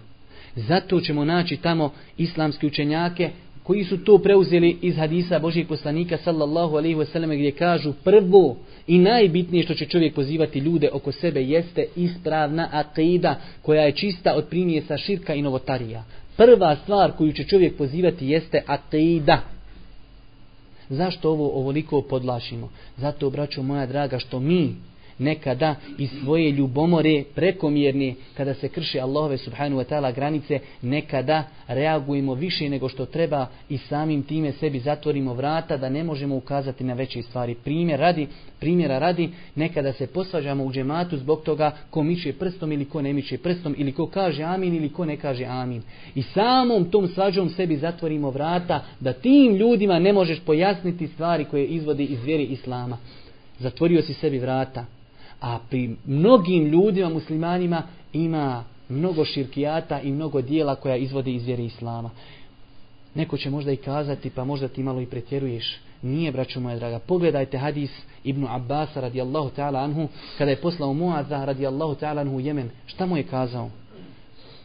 Zato ćemo naći tamo islamske učenjake koji su to preuzeli iz hadisa Božijeg poslanika sallallahu alaihi wasallam gdje kažu prvo i najbitnije što će čovjek pozivati ljude oko sebe jeste ispravna akida koja je čista od primjesa širka i novotarija. Prva stvar koju će čovjek pozivati jeste akida. Zašto ovo ovoliko podlašimo? Zato, braćo moja draga, što mi nekada iz svoje ljubomore prekomjerne. Kada se krše Allahove subhanahu wa ta'ala granice nekada reagujemo više nego što treba i samim time sebi zatvorimo vrata da ne možemo ukazati na veće stvari. Primjer radi primjera radi nekada se posvađamo u džematu zbog toga ko miče prstom ili ko ne miče prstom ili ko kaže amin ili ko ne kaže amin. I samom tom svađom sebi zatvorimo vrata da tim ljudima ne možeš pojasniti stvari koje izvodi iz vjere islama. Zatvorio si sebi vrata. A pri mnogim ljudima, muslimanima, ima mnogo širkijata i mnogo dijela koja izvode iz vjere Islama. Neko će možda i kazati, pa možda ti malo i pretjeruješ. Nije, braćo moja draga. Pogledajte hadis Ibnu Abbasa radijallahu ta'ala anhu, kada je poslao Muaza radijallahu ta'ala anhu u Jemen. Šta mu je kazao?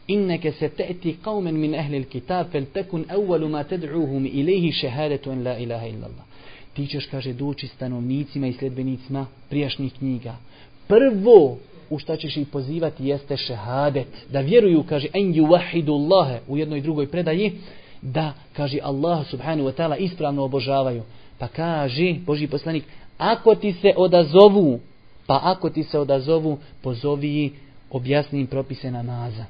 Inneke se te'ti qawmen min ehlil kitab, fel tekun evvalu ma ted'uhum ilaihi šehadetu en la ilaha illallah. Ti ćeš, kaže, doći stanovnicima i sljedbenicima prijašnjih knjiga prvo u šta ćeš ih pozivati jeste šehadet. Da vjeruju, kaže, en ju Allahe u jednoj drugoj predaji, da, kaže, Allah subhanahu wa ta'ala ispravno obožavaju. Pa kaže, Boži poslanik, ako ti se odazovu, pa ako ti se odazovu, pozovi objasni im propise namaza.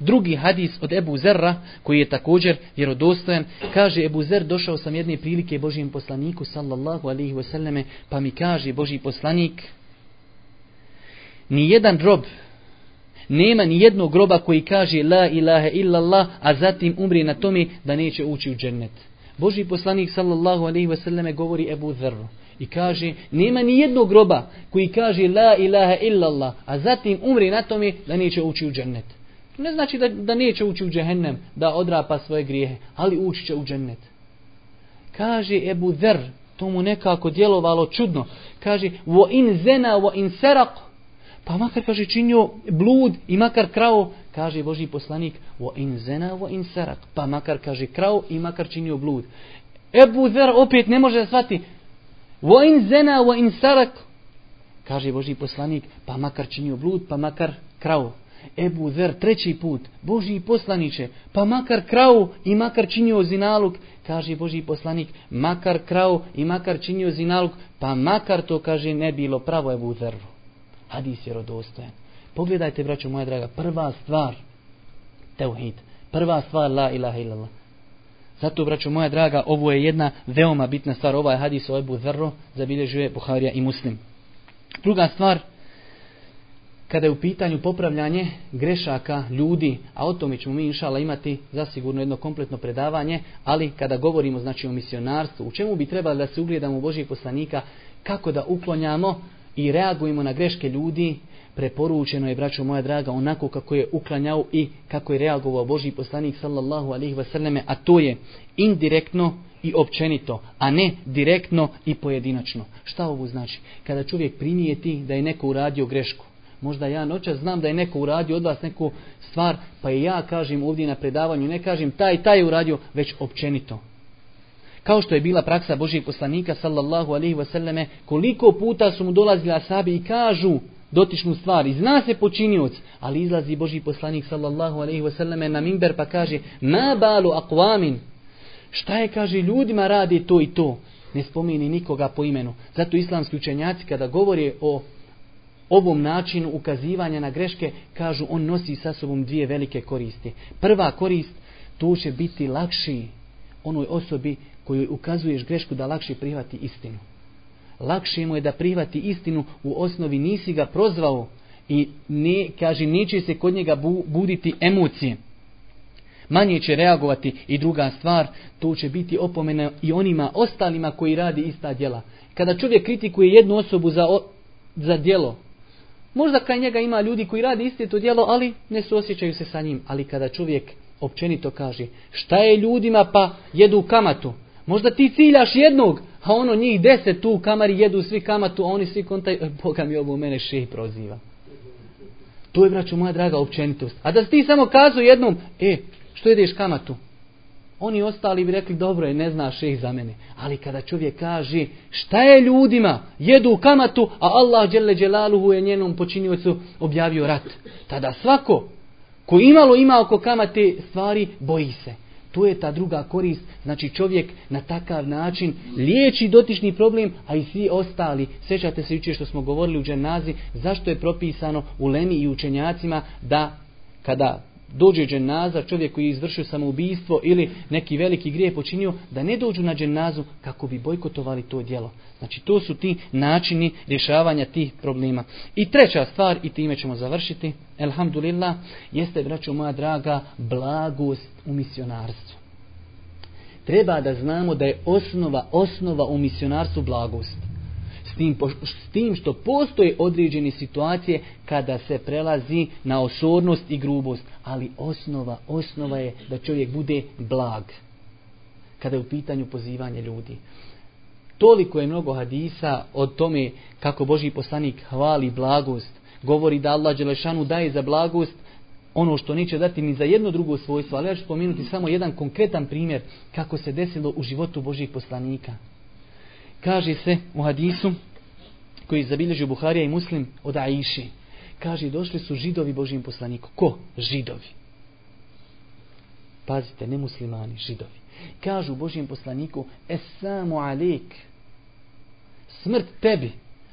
Drugi hadis od Ebu Zerra, koji je također vjerodostojan, kaže Ebu Zer, došao sam jedne prilike Božijem poslaniku, sallallahu alaihi wasallame, pa mi kaže Boži poslanik, ni jedan rob nema ni jednog groba koji kaže la ilaha illallah a zatim umri na tome da neće ući u džennet. Boži poslanik sallallahu alaihi wasallam govori Ebu Dhrru i kaže nema ni jednog groba koji kaže la ilaha illallah a zatim umri na tome da neće ući u džennet. Ne znači da, da neće ući u džehennem da odrapa svoje grijehe ali ući će u džennet. Kaže Ebu Zer, to mu nekako djelovalo čudno. Kaže wa in zena wa in seraq Pa makar kaže činio blud i makar krao, kaže Boži poslanik, wa in zena wa in sarak. Pa makar kaže krao i makar činio blud. Ebu Zer opet ne može da shvati. Wa in zena wa in sarak. Kaže Boži poslanik, pa makar činio blud, pa makar krao. Ebu Zer treći put, Boži poslaniće, pa makar krao i makar činio zinaluk, kaže Boži poslanik, makar krao i makar činio zinaluk, pa makar to, kaže, ne bilo pravo Ebu Zeru. Hadis je rodostojan. Pogledajte, braćo moja draga, prva stvar, teuhid, prva stvar, la ilaha illallah. Zato, braćo moja draga, ovo je jedna veoma bitna stvar. Ovaj hadis o Ebu Zerro zabilježuje Buharija i Muslim. Druga stvar, kada je u pitanju popravljanje grešaka ljudi, a o tome ćemo mi inšala imati zasigurno jedno kompletno predavanje, ali kada govorimo znači o misionarstvu, u čemu bi trebalo da se ugledamo u Božijeg poslanika, kako da uklonjamo i reagujemo na greške ljudi, preporučeno je, braćo moja draga, onako kako je uklanjao i kako je reagovao Božji poslanik sallallahu alihi wasallame, a to je indirektno i općenito, a ne direktno i pojedinačno. Šta ovo znači? Kada čovjek primijeti da je neko uradio grešku, možda ja noća znam da je neko uradio od vas neku stvar, pa i ja kažem ovdje na predavanju, ne kažem taj, taj je uradio, već općenito. Kao što je bila praksa Božijeg poslanika sallallahu alaihi wasallame, koliko puta su mu dolazili asabi i kažu dotičnu stvar. I zna se počinioc, ali izlazi Božji poslanik sallallahu alaihi wasallame na mimber pa kaže ma balu akvamin. Šta je, kaže, ljudima radi to i to. Ne spomeni nikoga po imenu. Zato islamski učenjaci kada govore o ovom načinu ukazivanja na greške, kažu on nosi sa sobom dvije velike koristi. Prva korist, to će biti lakši onoj osobi koju ukazuješ grešku da lakše prihvati istinu. Lakše mu je da prihvati istinu u osnovi nisi ga prozvao i ne, kaže, neće se kod njega bu, buditi emocije. Manje će reagovati i druga stvar, to će biti opomena i onima ostalima koji radi ista djela. Kada čovjek kritikuje jednu osobu za, za djelo, možda kraj njega ima ljudi koji radi isto to djelo, ali ne suosjećaju se sa njim. Ali kada čovjek općenito kaže, šta je ljudima pa jedu kamatu, Možda ti ciljaš jednog, a ono njih deset tu kamari jedu svi kamatu, a oni svi kontaj, e, Boga mi ovo mene šej proziva. To je, braću moja draga, općenitost. A da ti samo kazu jednom, e, što jedeš kamatu? Oni ostali bi rekli, dobro je, ne znaš ih za mene. Ali kada čovjek kaže, šta je ljudima, jedu kamatu, a Allah dželle dželaluhu je njenom počiniocu objavio rat. Tada svako, ko imalo ima oko kamate stvari, boji se. To je ta druga korist. Znači čovjek na takav način liječi dotični problem, a i svi ostali. Sjećate se jučer što smo govorili u dženazi, zašto je propisano u Lemi i učenjacima da kada dođe dženaza, čovjek koji je izvršio samoubistvo ili neki veliki grije počinio, da ne dođu na dženazu kako bi bojkotovali to djelo. Znači to su ti načini rješavanja tih problema. I treća stvar, i time ćemo završiti, elhamdulillah, jeste, braćo moja draga, blagost u misionarstvu. Treba da znamo da je osnova, osnova u misionarstvu blagost S tim, s tim što postoje određene situacije kada se prelazi na osornost i grubost. Ali osnova, osnova je da čovjek bude blag. Kada je u pitanju pozivanje ljudi. Toliko je mnogo hadisa o tome kako Boži poslanik hvali blagost. Govori da Allah Đelešanu daje za blagost ono što neće dati ni za jedno drugo svojstvo. Ali ja ću spomenuti samo jedan konkretan primjer kako se desilo u životu Božih poslanika. Kaže se u hadisu koji zabilježio Buharija i Muslim od Aiši. Kaže, došli su židovi Božijim poslaniku. Ko? Židovi. Pazite, ne muslimani, židovi. Kažu Božijem poslaniku, esamu alik. Smrt tebi.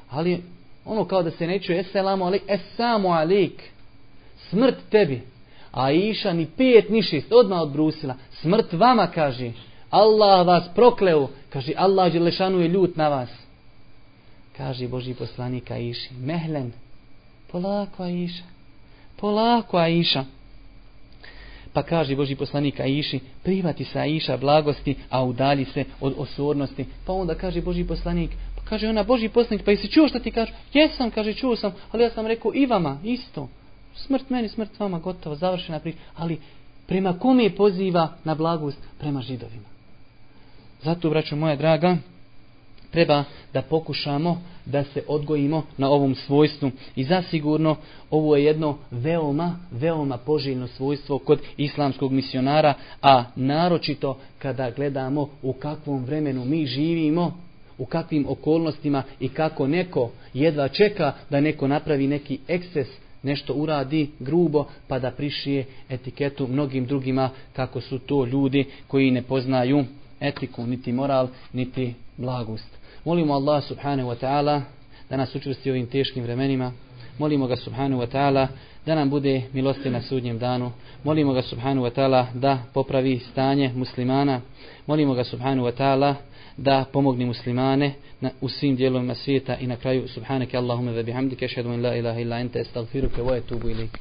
Ali ono kao da se ne čuje, eselamu alik, esamu alik. Smrt tebi. A Iša ni pet, ni šest, odmah odbrusila. Smrt vama, kaže. Allah vas prokleo. Kaže, Allah Đelešanu je ljut na vas. Kaže Boži poslanik Aiši, mehlen, polako Aiša, polako Aiša. Pa kaže Boži poslanik Aiši, privati se Aiša blagosti, a udalji se od osornosti. Pa onda kaže Boži poslanik, kaže ona Boži poslanik, pa jesi čuo što ti kaže? Jesam, kaže, čuo sam, ali ja sam rekao i vama, isto. Smrt meni, smrt vama, gotovo, završena priča. Ali prema kome poziva na blagost? Prema židovima. Zato, braću moja draga, treba da pokušamo da se odgojimo na ovom svojstvu. I zasigurno ovo je jedno veoma, veoma poželjno svojstvo kod islamskog misionara, a naročito kada gledamo u kakvom vremenu mi živimo, u kakvim okolnostima i kako neko jedva čeka da neko napravi neki ekses nešto uradi grubo pa da prišije etiketu mnogim drugima kako su to ljudi koji ne poznaju etiku, niti moral, niti blagost. Molimo Allah subhanahu wa ta'ala da nas učvrsti ovim teškim vremenima. molimo ga subhanahu wa ta'ala da nam bude milosti na sudnjem danu. Molimo ga subhanahu wa ta'ala da popravi stanje muslimana. Molimo ga subhanahu wa ta'ala da pomogne muslimane na, u svim dijelovima svijeta i na kraju subhaneke Allahumma wa bihamdike ashhadu an la ilaha illa ente estagfiruke wa etubu ilik.